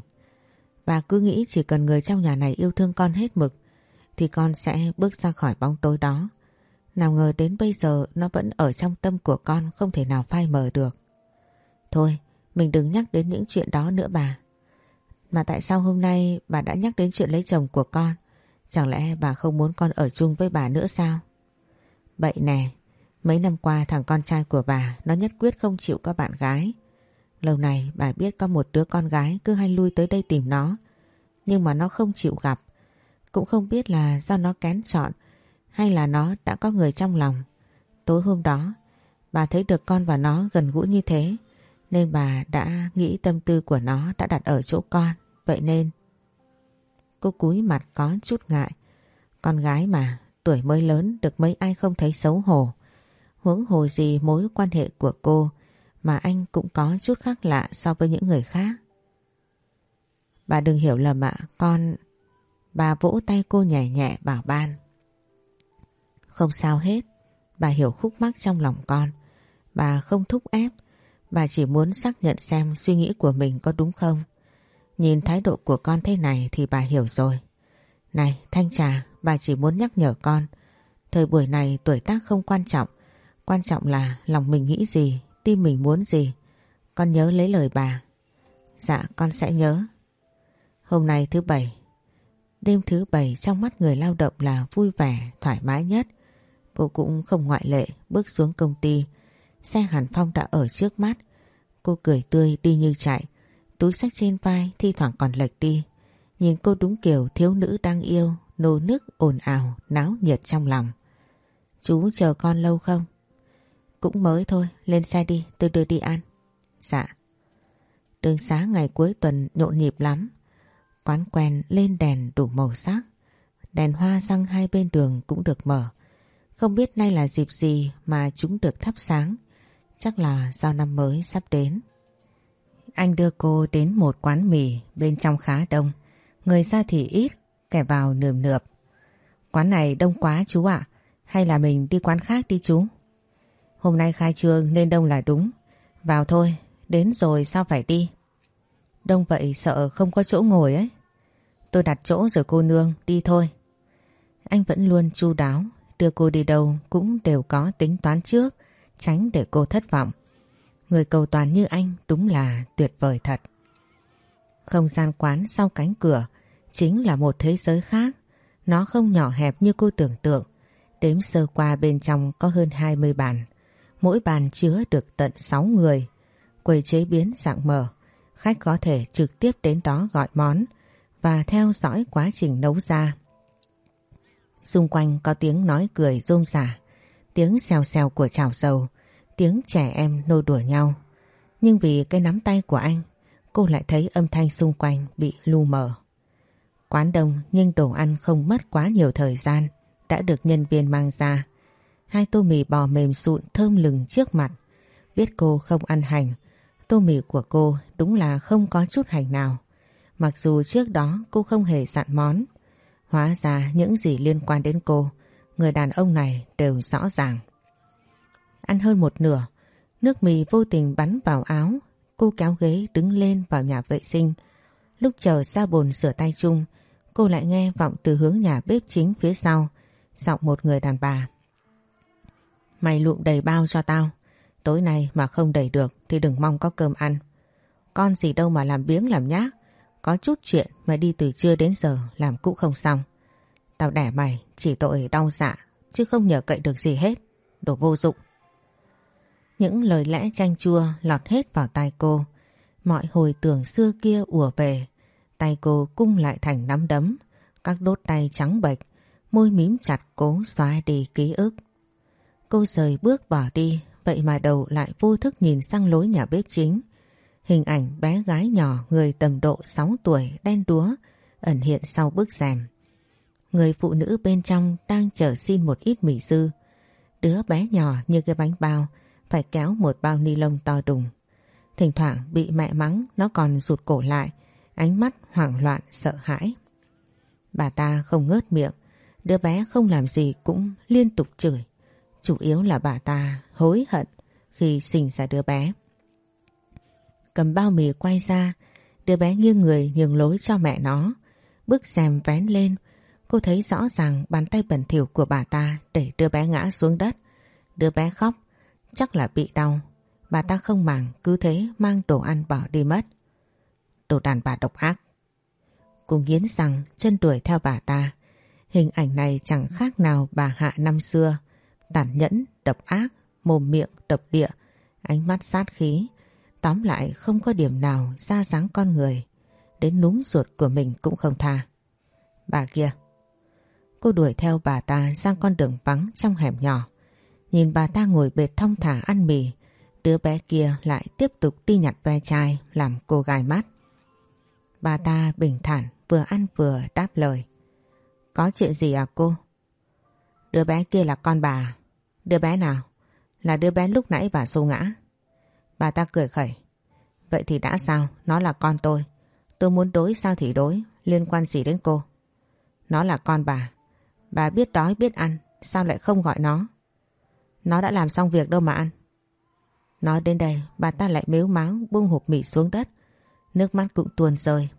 Bà cứ nghĩ chỉ cần người trong nhà này yêu thương con hết mực, thì con sẽ bước ra khỏi bóng tối đó. Nào ngờ đến bây giờ nó vẫn ở trong tâm của con không thể nào phai mờ được. Thôi, mình đừng nhắc đến những chuyện đó nữa bà. Mà tại sao hôm nay bà đã nhắc đến chuyện lấy chồng của con? Chẳng lẽ bà không muốn con ở chung với bà nữa sao? Bậy nè, mấy năm qua thằng con trai của bà nó nhất quyết không chịu có bạn gái. Lâu này bà biết có một đứa con gái cứ hay lui tới đây tìm nó. Nhưng mà nó không chịu gặp. Cũng không biết là do nó kén chọn hay là nó đã có người trong lòng. Tối hôm đó, bà thấy được con và nó gần gũi như thế, nên bà đã nghĩ tâm tư của nó đã đặt ở chỗ con. Vậy nên, cô cúi mặt có chút ngại. Con gái mà, tuổi mới lớn được mấy ai không thấy xấu hổ. Huống hồ gì mối quan hệ của cô mà anh cũng có chút khác lạ so với những người khác. Bà đừng hiểu lầm ạ, con... Bà vỗ tay cô nhẹ nhẹ bảo ban. Không sao hết, bà hiểu khúc mắc trong lòng con. Bà không thúc ép, bà chỉ muốn xác nhận xem suy nghĩ của mình có đúng không. Nhìn thái độ của con thế này thì bà hiểu rồi. Này Thanh Trà, bà chỉ muốn nhắc nhở con. Thời buổi này tuổi tác không quan trọng. Quan trọng là lòng mình nghĩ gì, tim mình muốn gì. Con nhớ lấy lời bà. Dạ con sẽ nhớ. Hôm nay thứ bảy. Đêm thứ bảy trong mắt người lao động là vui vẻ, thoải mái nhất. Cô cũng không ngoại lệ bước xuống công ty. Xe Hàn Phong đã ở trước mắt. Cô cười tươi đi như chạy. Túi sách trên vai thi thoảng còn lệch đi. Nhìn cô đúng kiểu thiếu nữ đang yêu, nô nức ồn ào, náo nhiệt trong lòng. Chú chờ con lâu không? Cũng mới thôi, lên xe đi, tôi đưa đi ăn. Dạ. Đường xá ngày cuối tuần nhộn nhịp lắm. Quán quen lên đèn đủ màu sắc. Đèn hoa răng hai bên đường cũng được mở. Không biết nay là dịp gì mà chúng được thắp sáng. Chắc là do năm mới sắp đến. Anh đưa cô đến một quán mì bên trong khá đông. Người ra thì ít, kẻ vào nườm nượp. Quán này đông quá chú ạ. Hay là mình đi quán khác đi chú? Hôm nay khai trương nên đông là đúng. Vào thôi, đến rồi sao phải đi? Đông vậy sợ không có chỗ ngồi ấy. Tôi đặt chỗ rồi cô nương, đi thôi. Anh vẫn luôn chu đáo, đưa cô đi đâu cũng đều có tính toán trước, tránh để cô thất vọng. Người cầu toàn như anh đúng là tuyệt vời thật. Không gian quán sau cánh cửa chính là một thế giới khác. Nó không nhỏ hẹp như cô tưởng tượng. Đếm sơ qua bên trong có hơn 20 bàn. Mỗi bàn chứa được tận 6 người. Quầy chế biến dạng mở. Khách có thể trực tiếp đến đó gọi món và theo dõi quá trình nấu ra. Xung quanh có tiếng nói cười rôm rả, tiếng xèo xèo của chảo dầu, tiếng trẻ em nô đùa nhau. Nhưng vì cái nắm tay của anh, cô lại thấy âm thanh xung quanh bị lu mờ. Quán đông nhưng đồ ăn không mất quá nhiều thời gian, đã được nhân viên mang ra. Hai tô mì bò mềm sụn thơm lừng trước mặt. Biết cô không ăn hành, tô mì của cô đúng là không có chút hành nào. Mặc dù trước đó cô không hề dặn món, hóa ra những gì liên quan đến cô, người đàn ông này đều rõ ràng. Ăn hơn một nửa, nước mì vô tình bắn vào áo, cô kéo ghế đứng lên vào nhà vệ sinh. Lúc chờ ra bồn sửa tay chung, cô lại nghe vọng từ hướng nhà bếp chính phía sau, giọng một người đàn bà. Mày lụm đầy bao cho tao, tối nay mà không đầy được thì đừng mong có cơm ăn. Con gì đâu mà làm biếng làm nhác, có chút chuyện mà đi từ trưa đến giờ làm cũng không xong. Tao đẻ mày chỉ tội đau dạ chứ không nhờ cậy được gì hết. Đồ vô dụng. Những lời lẽ chanh chua lọt hết vào tai cô. Mọi hồi tưởng xưa kia ùa về. Tay cô cung lại thành nắm đấm. Các đốt tay trắng bệch. Môi mím chặt cố xóa đi ký ức. Cô rời bước bỏ đi. Vậy mà đầu lại vô thức nhìn sang lối nhà bếp chính. Hình ảnh bé gái nhỏ người tầm độ 6 tuổi đen đúa ẩn hiện sau bức rèm. Người phụ nữ bên trong đang chờ xin một ít mì dư. Đứa bé nhỏ như cái bánh bao phải kéo một bao ni lông to đùng. Thỉnh thoảng bị mẹ mắng nó còn rụt cổ lại, ánh mắt hoảng loạn sợ hãi. Bà ta không ngớt miệng, đứa bé không làm gì cũng liên tục chửi. Chủ yếu là bà ta hối hận khi sinh ra đứa bé. Cầm bao mì quay ra, đứa bé nghiêng người nhường lối cho mẹ nó. Bước rèm vén lên, cô thấy rõ ràng bàn tay bẩn thỉu của bà ta để đứa bé ngã xuống đất. Đứa bé khóc, chắc là bị đau. Bà ta không màng cứ thế mang đồ ăn bỏ đi mất. Đồ đàn bà độc ác. Cô nghiến rằng chân đuổi theo bà ta. Hình ảnh này chẳng khác nào bà Hạ năm xưa. Tàn nhẫn, độc ác, mồm miệng, độc địa, ánh mắt sát khí. Tóm lại không có điểm nào ra dáng con người. Đến núm ruột của mình cũng không tha. Bà kia. Cô đuổi theo bà ta sang con đường vắng trong hẻm nhỏ. Nhìn bà ta ngồi bệt thong thả ăn mì. Đứa bé kia lại tiếp tục đi nhặt ve chai làm cô gai mắt. Bà ta bình thản vừa ăn vừa đáp lời. Có chuyện gì à cô? Đứa bé kia là con bà. Đứa bé nào? Là đứa bé lúc nãy bà xô ngã. Bà ta cười khẩy. Vậy thì đã sao? Nó là con tôi. Tôi muốn đối sao thì đối. Liên quan gì đến cô? Nó là con bà. Bà biết đói, biết ăn. Sao lại không gọi nó? Nó đã làm xong việc đâu mà ăn. Nói đến đây, bà ta lại mếu máu buông hộp mì xuống đất. Nước mắt cũng tuôn rơi.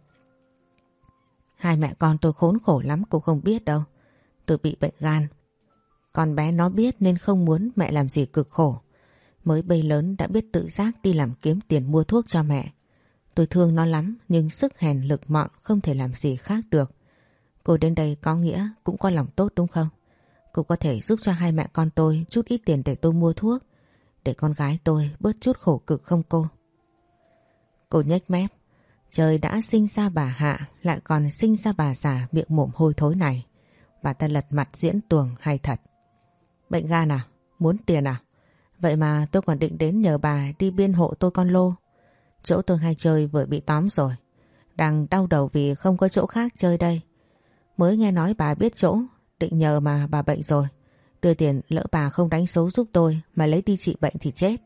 Hai mẹ con tôi khốn khổ lắm, cô không biết đâu. Tôi bị bệnh gan. Con bé nó biết nên không muốn mẹ làm gì cực khổ. Mới bay lớn đã biết tự giác đi làm kiếm tiền mua thuốc cho mẹ. Tôi thương nó lắm, nhưng sức hèn lực mọn không thể làm gì khác được. Cô đến đây có nghĩa cũng có lòng tốt đúng không? Cô có thể giúp cho hai mẹ con tôi chút ít tiền để tôi mua thuốc. Để con gái tôi bớt chút khổ cực không cô? Cô nhếch mép. Trời đã sinh ra bà Hạ, lại còn sinh ra bà già miệng mồm hôi thối này. Bà ta lật mặt diễn tuồng hay thật. Bệnh gan à? Muốn tiền à? Vậy mà tôi còn định đến nhờ bà đi biên hộ tôi con lô. Chỗ tôi hay chơi vừa bị tóm rồi. Đang đau đầu vì không có chỗ khác chơi đây. Mới nghe nói bà biết chỗ, định nhờ mà bà bệnh rồi. Đưa tiền lỡ bà không đánh số giúp tôi mà lấy đi trị bệnh thì chết.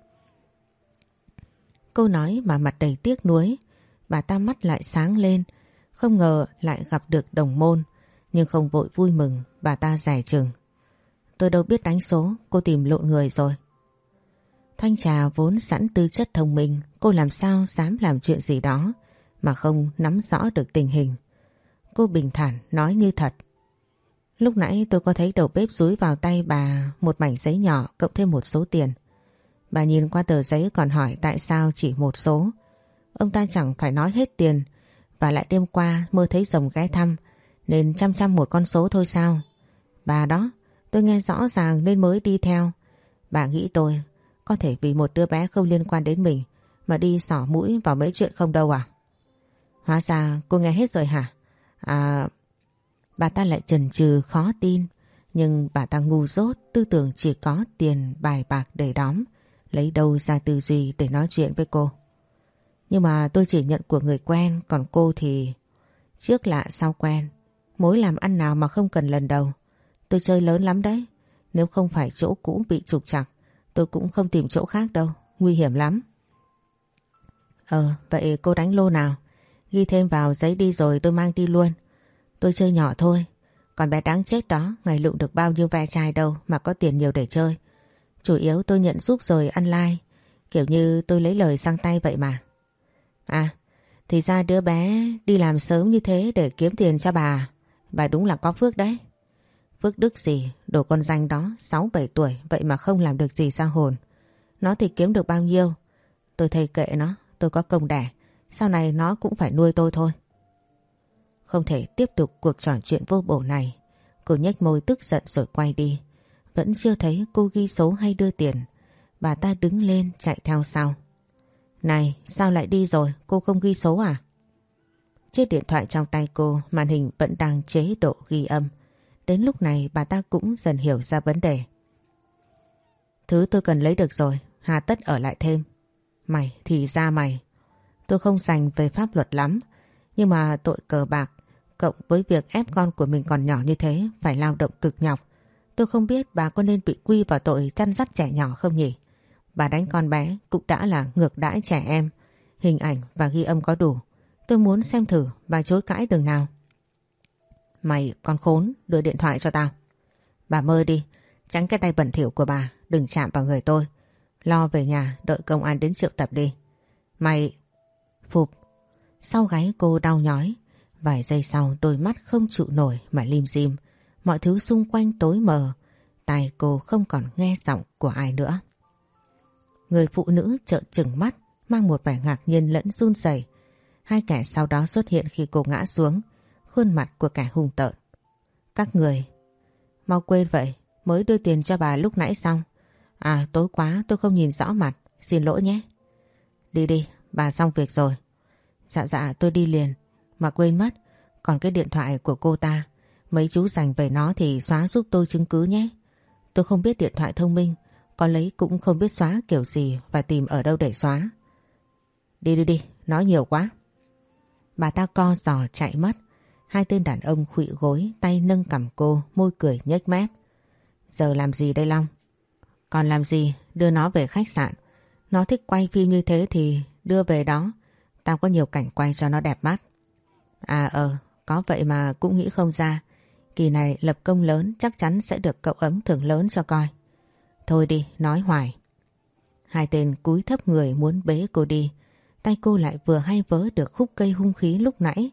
Câu nói mà mặt đầy tiếc nuối, bà ta mắt lại sáng lên, không ngờ lại gặp được đồng môn, nhưng không vội vui mừng, bà ta giải chừng. Tôi đâu biết đánh số, cô tìm lộn người rồi. Thanh trà vốn sẵn tư chất thông minh, cô làm sao dám làm chuyện gì đó mà không nắm rõ được tình hình. Cô bình thản nói như thật. Lúc nãy tôi có thấy đầu bếp rúi vào tay bà một mảnh giấy nhỏ cộng thêm một số tiền. Bà nhìn qua tờ giấy còn hỏi tại sao chỉ một số. Ông ta chẳng phải nói hết tiền và lại đêm qua mơ thấy rồng ghé thăm nên chăm chăm một con số thôi sao. Bà đó, tôi nghe rõ ràng nên mới đi theo. Bà nghĩ tôi có thể vì một đứa bé không liên quan đến mình mà đi xỏ mũi vào mấy chuyện không đâu à? Hóa ra cô nghe hết rồi hả? À... Bà ta lại chần chừ khó tin nhưng bà ta ngu dốt, tư tưởng chỉ có tiền, bài bạc để đóng lấy đâu ra tư duy để nói chuyện với cô. Nhưng mà tôi chỉ nhận của người quen, còn cô thì trước lạ sau quen mối làm ăn nào mà không cần lần đầu. Tôi chơi lớn lắm đấy, nếu không phải chỗ cũ bị trục trặc. Tôi cũng không tìm chỗ khác đâu, nguy hiểm lắm. Ờ, vậy cô đánh lô nào? Ghi thêm vào giấy đi rồi tôi mang đi luôn. Tôi chơi nhỏ thôi, còn bé đáng chết đó, ngày lụng được bao nhiêu ve chai đâu mà có tiền nhiều để chơi. Chủ yếu tôi nhận giúp rồi ăn like, kiểu như tôi lấy lời sang tay vậy mà. À, thì ra đứa bé đi làm sớm như thế để kiếm tiền cho bà. Bà đúng là có phước đấy. Phước đức gì, đồ con danh đó 6-7 tuổi vậy mà không làm được gì sao hồn. Nó thì kiếm được bao nhiêu. Tôi thầy kệ nó, tôi có công đẻ. Sau này nó cũng phải nuôi tôi thôi. Không thể tiếp tục cuộc trò chuyện vô bổ này. Cô nhếch môi tức giận rồi quay đi. Vẫn chưa thấy cô ghi số hay đưa tiền. Bà ta đứng lên chạy theo sau. Này, sao lại đi rồi? Cô không ghi số à? Chiếc điện thoại trong tay cô, màn hình vẫn đang chế độ ghi âm. Đến lúc này bà ta cũng dần hiểu ra vấn đề. Thứ tôi cần lấy được rồi, hà tất ở lại thêm. Mày thì ra mày. Tôi không sành về pháp luật lắm, nhưng mà tội cờ bạc, cộng với việc ép con của mình còn nhỏ như thế phải lao động cực nhọc. Tôi không biết bà có nên bị quy vào tội chăn dắt trẻ nhỏ không nhỉ? Bà đánh con bé cũng đã là ngược đãi trẻ em. Hình ảnh và ghi âm có đủ. Tôi muốn xem thử bà chối cãi đường nào. Mày con khốn đưa điện thoại cho tao. Bà mơ đi, tránh cái tay bẩn thỉu của bà, đừng chạm vào người tôi. Lo về nhà đợi công an đến triệu tập đi. Mày... Phục. Sau gáy cô đau nhói. Vài giây sau đôi mắt không trụ nổi mà lim dim. Mọi thứ xung quanh tối mờ. Tai cô không còn nghe giọng của ai nữa. Người phụ nữ trợn trừng mắt mang một vẻ ngạc nhiên lẫn run rẩy. Hai kẻ sau đó xuất hiện khi cô ngã xuống, khuôn mặt của kẻ hung tợn. Các người, mau quên vậy, mới đưa tiền cho bà lúc nãy xong. À tối quá tôi không nhìn rõ mặt, xin lỗi nhé. Đi đi, bà xong việc rồi. Dạ dạ tôi đi liền, mà quên mất, còn cái điện thoại của cô ta, mấy chú dành về nó thì xóa giúp tôi chứng cứ nhé. Tôi không biết điện thoại thông minh, có lấy cũng không biết xóa kiểu gì và tìm ở đâu để xóa. Đi đi đi, nói nhiều quá. Bà ta co giò chạy mất. Hai tên đàn ông khụy gối, tay nâng cầm cô, môi cười nhếch mép. Giờ làm gì đây Long? Còn làm gì? Đưa nó về khách sạn. Nó thích quay phim như thế thì đưa về đó. Tao có nhiều cảnh quay cho nó đẹp mắt. À ờ, có vậy mà cũng nghĩ không ra. Kỳ này lập công lớn chắc chắn sẽ được cậu ấm thưởng lớn cho coi. Thôi đi, nói hoài. Hai tên cúi thấp người muốn bế cô đi. Tay cô lại vừa hay vớ được khúc cây hung khí lúc nãy.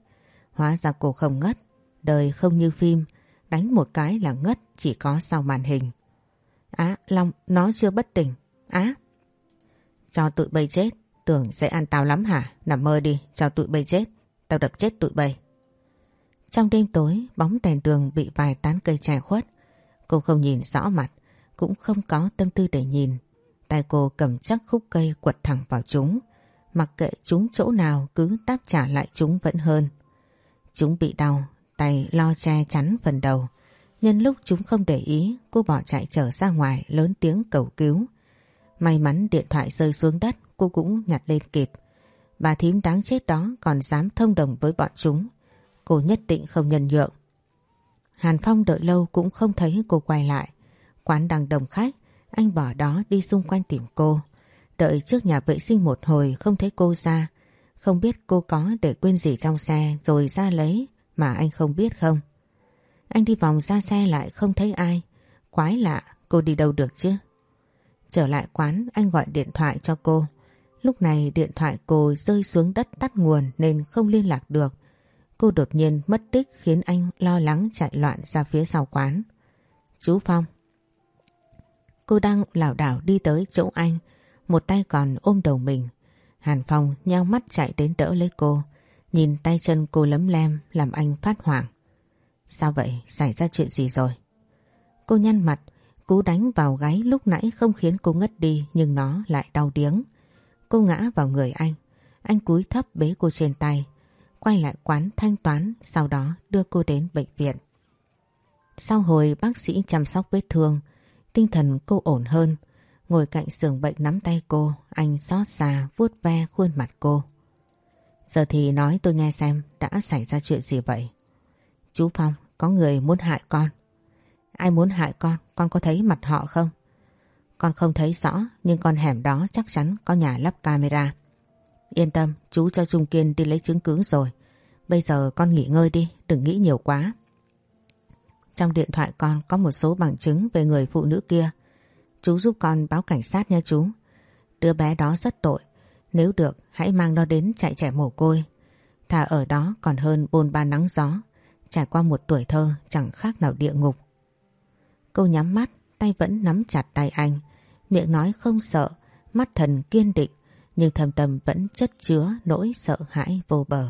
Hóa ra cô không ngất. Đời không như phim. Đánh một cái là ngất chỉ có sau màn hình. Á, Long, nó chưa bất tỉnh. Á. Cho tụi bay chết. Tưởng sẽ ăn tao lắm hả? Nằm mơ đi, cho tụi bay chết. Tao đập chết tụi bay. Trong đêm tối, bóng đèn đường bị vài tán cây che khuất. Cô không nhìn rõ mặt cũng không có tâm tư để nhìn. Tay cô cầm chắc khúc cây quật thẳng vào chúng. Mặc kệ chúng chỗ nào cứ đáp trả lại chúng vẫn hơn. Chúng bị đau, tay lo che chắn phần đầu. Nhân lúc chúng không để ý, cô bỏ chạy trở ra ngoài lớn tiếng cầu cứu. May mắn điện thoại rơi xuống đất, cô cũng nhặt lên kịp. Bà thím đáng chết đó còn dám thông đồng với bọn chúng. Cô nhất định không nhân nhượng. Hàn Phong đợi lâu cũng không thấy cô quay lại. Quán đang đông khách, anh bỏ đó đi xung quanh tìm cô. Đợi trước nhà vệ sinh một hồi không thấy cô ra. Không biết cô có để quên gì trong xe rồi ra lấy mà anh không biết không. Anh đi vòng ra xe lại không thấy ai. Quái lạ, cô đi đâu được chứ? Trở lại quán anh gọi điện thoại cho cô. Lúc này điện thoại cô rơi xuống đất tắt nguồn nên không liên lạc được. Cô đột nhiên mất tích khiến anh lo lắng chạy loạn ra phía sau quán. Chú Phong, Cô đang lảo đảo đi tới chỗ anh, một tay còn ôm đầu mình. Hàn Phong nhao mắt chạy đến đỡ lấy cô, nhìn tay chân cô lấm lem làm anh phát hoảng. Sao vậy? Xảy ra chuyện gì rồi? Cô nhăn mặt, cú đánh vào gáy lúc nãy không khiến cô ngất đi nhưng nó lại đau điếng. Cô ngã vào người anh, anh cúi thấp bế cô trên tay, quay lại quán thanh toán sau đó đưa cô đến bệnh viện. Sau hồi bác sĩ chăm sóc vết thương, Tinh thần cô ổn hơn. Ngồi cạnh giường bệnh nắm tay cô, anh xót xa vuốt ve khuôn mặt cô. Giờ thì nói tôi nghe xem đã xảy ra chuyện gì vậy. Chú Phong, có người muốn hại con. Ai muốn hại con, con có thấy mặt họ không? Con không thấy rõ, nhưng con hẻm đó chắc chắn có nhà lắp camera. Yên tâm, chú cho Trung Kiên đi lấy chứng cứ rồi. Bây giờ con nghỉ ngơi đi, đừng nghĩ nhiều quá. Trong điện thoại con có một số bằng chứng về người phụ nữ kia. Chú giúp con báo cảnh sát nha chú. Đứa bé đó rất tội. Nếu được hãy mang nó đến chạy trẻ mồ côi. Thà ở đó còn hơn bôn ba nắng gió. Trải qua một tuổi thơ chẳng khác nào địa ngục. Cô nhắm mắt, tay vẫn nắm chặt tay anh. Miệng nói không sợ, mắt thần kiên định. Nhưng thầm tâm vẫn chất chứa nỗi sợ hãi vô bờ.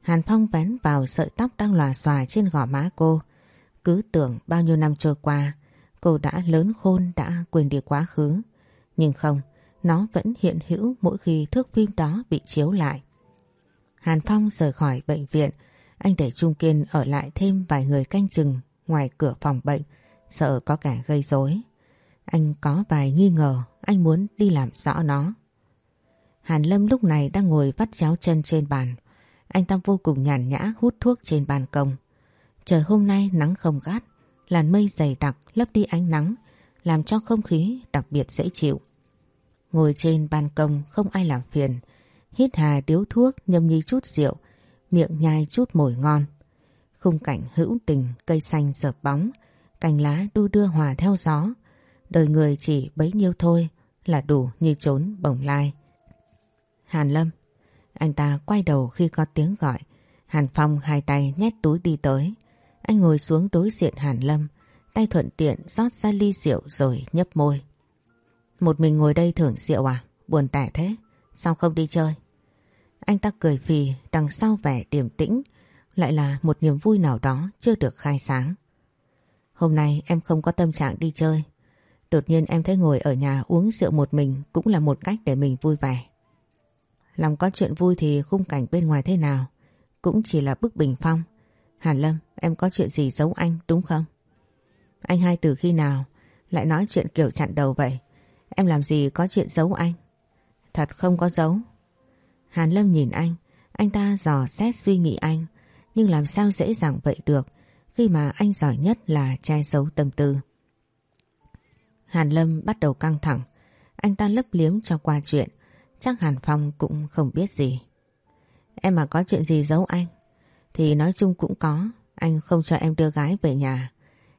Hàn Phong vén vào sợi tóc đang lòa xòa trên gò má cô. Cứ tưởng bao nhiêu năm trôi qua, cô đã lớn khôn đã quên đi quá khứ. Nhưng không, nó vẫn hiện hữu mỗi khi thước phim đó bị chiếu lại. Hàn Phong rời khỏi bệnh viện, anh để Trung Kiên ở lại thêm vài người canh chừng ngoài cửa phòng bệnh, sợ có kẻ gây rối. Anh có vài nghi ngờ, anh muốn đi làm rõ nó. Hàn Lâm lúc này đang ngồi vắt chéo chân trên bàn. Anh ta vô cùng nhàn nhã hút thuốc trên ban công. Trời hôm nay nắng không gắt, làn mây dày đặc lấp đi ánh nắng, làm cho không khí đặc biệt dễ chịu. Ngồi trên ban công không ai làm phiền, hít hà điếu thuốc nhâm nhi chút rượu, miệng nhai chút mồi ngon. Khung cảnh hữu tình, cây xanh dợp bóng, cành lá đu đưa hòa theo gió. Đời người chỉ bấy nhiêu thôi là đủ như trốn bồng lai. Hàn Lâm, anh ta quay đầu khi có tiếng gọi. Hàn Phong hai tay nhét túi đi tới. Anh ngồi xuống đối diện Hàn Lâm, tay thuận tiện rót ra ly rượu rồi nhấp môi. Một mình ngồi đây thưởng rượu à? Buồn tẻ thế. Sao không đi chơi? Anh ta cười phì đằng sau vẻ điềm tĩnh lại là một niềm vui nào đó chưa được khai sáng. Hôm nay em không có tâm trạng đi chơi. Đột nhiên em thấy ngồi ở nhà uống rượu một mình cũng là một cách để mình vui vẻ. Lòng có chuyện vui thì khung cảnh bên ngoài thế nào cũng chỉ là bức bình phong. Hàn Lâm, em có chuyện gì giấu anh đúng không? Anh hai từ khi nào lại nói chuyện kiểu chặn đầu vậy? Em làm gì có chuyện giấu anh? Thật không có giấu. Hàn Lâm nhìn anh, anh ta dò xét suy nghĩ anh, nhưng làm sao dễ dàng vậy được khi mà anh giỏi nhất là che giấu tâm tư. Hàn Lâm bắt đầu căng thẳng, anh ta lấp liếm cho qua chuyện, chắc Hàn Phong cũng không biết gì. Em mà có chuyện gì giấu anh, thì nói chung cũng có, anh không cho em đưa gái về nhà.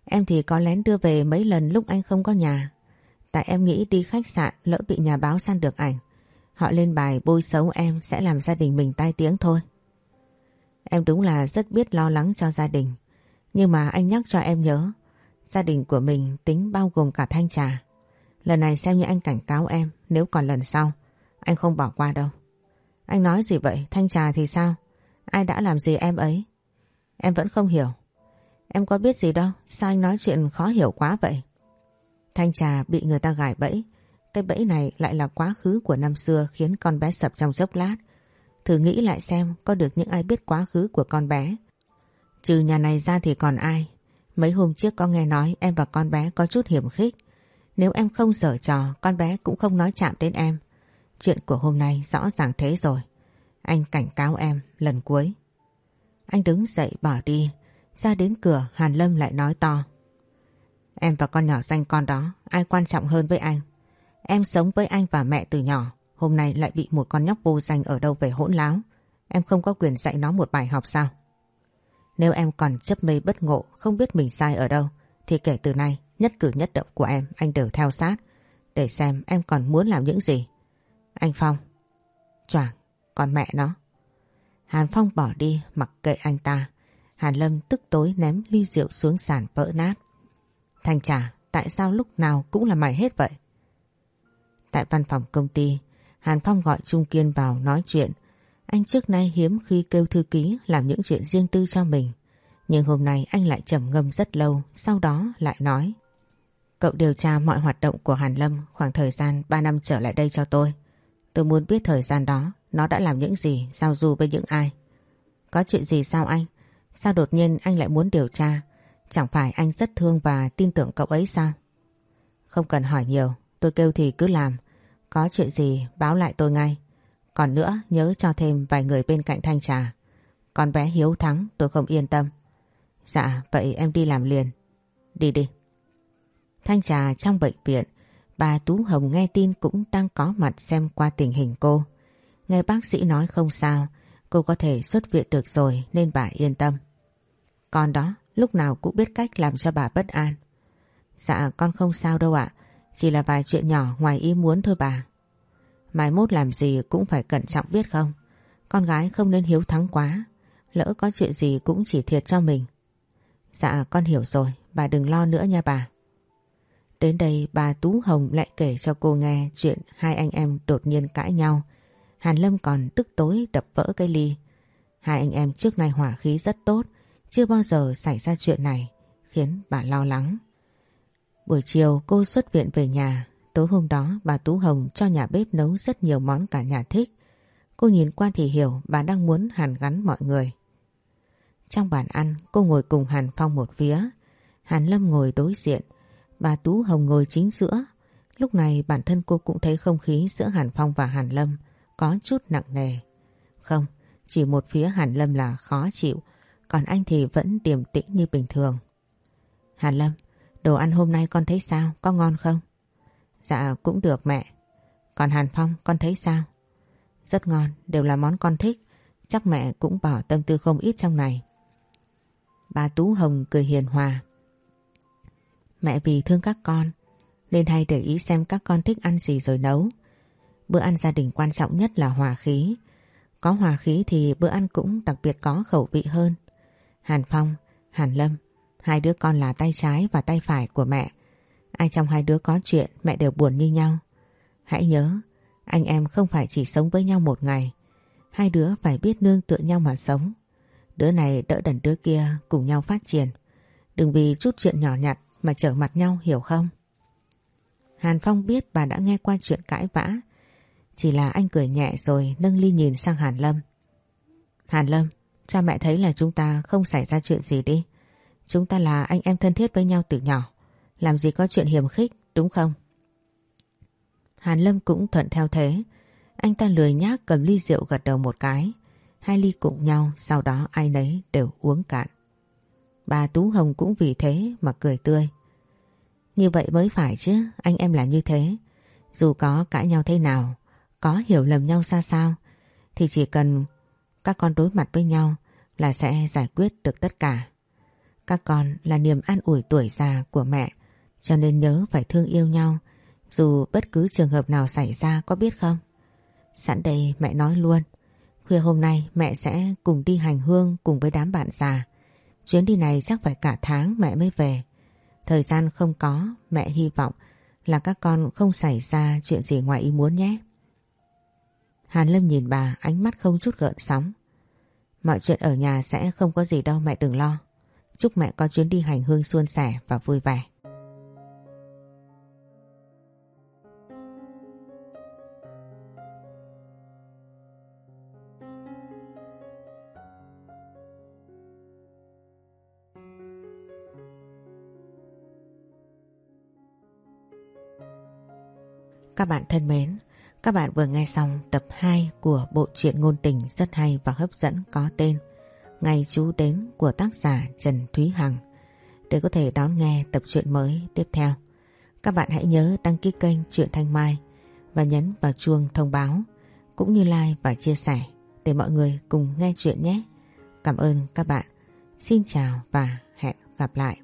Em thì có lén đưa về mấy lần lúc anh không có nhà. Tại em nghĩ đi khách sạn lỡ bị nhà báo săn được ảnh. Họ lên bài bôi xấu em sẽ làm gia đình mình tai tiếng thôi. Em đúng là rất biết lo lắng cho gia đình. Nhưng mà anh nhắc cho em nhớ, gia đình của mình tính bao gồm cả thanh trà. Lần này xem như anh cảnh cáo em, nếu còn lần sau, anh không bỏ qua đâu. Anh nói gì vậy, thanh trà thì sao? Ai đã làm gì em ấy? Em vẫn không hiểu. Em có biết gì đâu, sao anh nói chuyện khó hiểu quá vậy? Thanh trà bị người ta gài bẫy, cái bẫy này lại là quá khứ của năm xưa khiến con bé sập trong chốc lát. Thử nghĩ lại xem có được những ai biết quá khứ của con bé. Trừ nhà này ra thì còn ai. Mấy hôm trước có nghe nói em và con bé có chút hiểm khích. Nếu em không sở trò, con bé cũng không nói chạm đến em. Chuyện của hôm nay rõ ràng thế rồi. Anh cảnh cáo em lần cuối. Anh đứng dậy bỏ đi. Ra đến cửa Hàn Lâm lại nói to. Em và con nhỏ danh con đó, ai quan trọng hơn với anh? Em sống với anh và mẹ từ nhỏ, hôm nay lại bị một con nhóc vô danh ở đâu về hỗn láo. Em không có quyền dạy nó một bài học sao? Nếu em còn chấp mê bất ngộ, không biết mình sai ở đâu, thì kể từ nay, nhất cử nhất động của em anh đều theo sát, để xem em còn muốn làm những gì. Anh Phong. Choảng, còn mẹ nó. Hàn Phong bỏ đi mặc kệ anh ta. Hàn Lâm tức tối ném ly rượu xuống sàn vỡ nát. Thanh trả, tại sao lúc nào cũng là mày hết vậy? Tại văn phòng công ty, Hàn Phong gọi Trung Kiên vào nói chuyện. Anh trước nay hiếm khi kêu thư ký làm những chuyện riêng tư cho mình. Nhưng hôm nay anh lại trầm ngâm rất lâu, sau đó lại nói. Cậu điều tra mọi hoạt động của Hàn Lâm khoảng thời gian 3 năm trở lại đây cho tôi. Tôi muốn biết thời gian đó nó đã làm những gì, giao du với những ai. Có chuyện gì sao anh? Sao đột nhiên anh lại muốn điều tra? Chẳng phải anh rất thương và tin tưởng cậu ấy sao? Không cần hỏi nhiều, tôi kêu thì cứ làm. Có chuyện gì báo lại tôi ngay. Còn nữa nhớ cho thêm vài người bên cạnh thanh trà. Con bé hiếu thắng tôi không yên tâm. Dạ vậy em đi làm liền. Đi đi. Thanh trà trong bệnh viện, bà Tú Hồng nghe tin cũng đang có mặt xem qua tình hình cô. Nghe bác sĩ nói không sao, cô có thể xuất viện được rồi nên bà yên tâm. Con đó lúc nào cũng biết cách làm cho bà bất an. Dạ con không sao đâu ạ, chỉ là vài chuyện nhỏ ngoài ý muốn thôi bà. Mai mốt làm gì cũng phải cẩn trọng biết không? Con gái không nên hiếu thắng quá, lỡ có chuyện gì cũng chỉ thiệt cho mình. Dạ con hiểu rồi, bà đừng lo nữa nha bà. Đến đây bà Tú Hồng lại kể cho cô nghe chuyện hai anh em đột nhiên cãi nhau. Hàn Lâm còn tức tối đập vỡ cái ly. Hai anh em trước nay hỏa khí rất tốt, chưa bao giờ xảy ra chuyện này, khiến bà lo lắng. Buổi chiều cô xuất viện về nhà, Tối hôm đó bà Tú Hồng cho nhà bếp nấu rất nhiều món cả nhà thích. Cô nhìn qua thì hiểu bà đang muốn hàn gắn mọi người. Trong bàn ăn cô ngồi cùng Hàn Phong một phía. Hàn Lâm ngồi đối diện. Bà Tú Hồng ngồi chính giữa. Lúc này bản thân cô cũng thấy không khí giữa Hàn Phong và Hàn Lâm có chút nặng nề. Không, chỉ một phía Hàn Lâm là khó chịu, còn anh thì vẫn điềm tĩnh như bình thường. Hàn Lâm, đồ ăn hôm nay con thấy sao, có ngon không? Dạ cũng được mẹ. Còn Hàn Phong con thấy sao? Rất ngon, đều là món con thích. Chắc mẹ cũng bỏ tâm tư không ít trong này. Bà Tú Hồng cười hiền hòa. Mẹ vì thương các con nên hay để ý xem các con thích ăn gì rồi nấu. Bữa ăn gia đình quan trọng nhất là hòa khí. Có hòa khí thì bữa ăn cũng đặc biệt có khẩu vị hơn. Hàn Phong, Hàn Lâm, hai đứa con là tay trái và tay phải của mẹ. Ai trong hai đứa có chuyện mẹ đều buồn như nhau. Hãy nhớ, anh em không phải chỉ sống với nhau một ngày. Hai đứa phải biết nương tựa nhau mà sống. Đứa này đỡ đần đứa kia cùng nhau phát triển. Đừng vì chút chuyện nhỏ nhặt mà trở mặt nhau hiểu không? Hàn Phong biết bà đã nghe qua chuyện cãi vã. Chỉ là anh cười nhẹ rồi nâng ly nhìn sang Hàn Lâm. Hàn Lâm, cha mẹ thấy là chúng ta không xảy ra chuyện gì đi. Chúng ta là anh em thân thiết với nhau từ nhỏ. Làm gì có chuyện hiểm khích, đúng không? Hàn Lâm cũng thuận theo thế. Anh ta lười nhác cầm ly rượu gật đầu một cái. Hai ly cùng nhau, sau đó ai nấy đều uống cạn. Bà Tú Hồng cũng vì thế mà cười tươi. Như vậy mới phải chứ, anh em là như thế. Dù có cãi nhau thế nào, có hiểu lầm nhau ra sao, thì chỉ cần các con đối mặt với nhau là sẽ giải quyết được tất cả. Các con là niềm an ủi tuổi già của mẹ, cho nên nhớ phải thương yêu nhau, dù bất cứ trường hợp nào xảy ra có biết không? Sẵn đây mẹ nói luôn, khuya hôm nay mẹ sẽ cùng đi hành hương cùng với đám bạn già. Chuyến đi này chắc phải cả tháng mẹ mới về. Thời gian không có, mẹ hy vọng là các con không xảy ra chuyện gì ngoài ý muốn nhé. Hàn Lâm nhìn bà ánh mắt không chút gợn sóng. Mọi chuyện ở nhà sẽ không có gì đâu mẹ đừng lo. Chúc mẹ có chuyến đi hành hương suôn sẻ và vui vẻ. Các bạn thân mến, các bạn vừa nghe xong tập 2 của bộ truyện ngôn tình rất hay và hấp dẫn có tên Ngày chú đến của tác giả Trần Thúy Hằng. Để có thể đón nghe tập truyện mới tiếp theo, các bạn hãy nhớ đăng ký kênh Truyện Thanh Mai và nhấn vào chuông thông báo cũng như like và chia sẻ để mọi người cùng nghe chuyện nhé. Cảm ơn các bạn. Xin chào và hẹn gặp lại.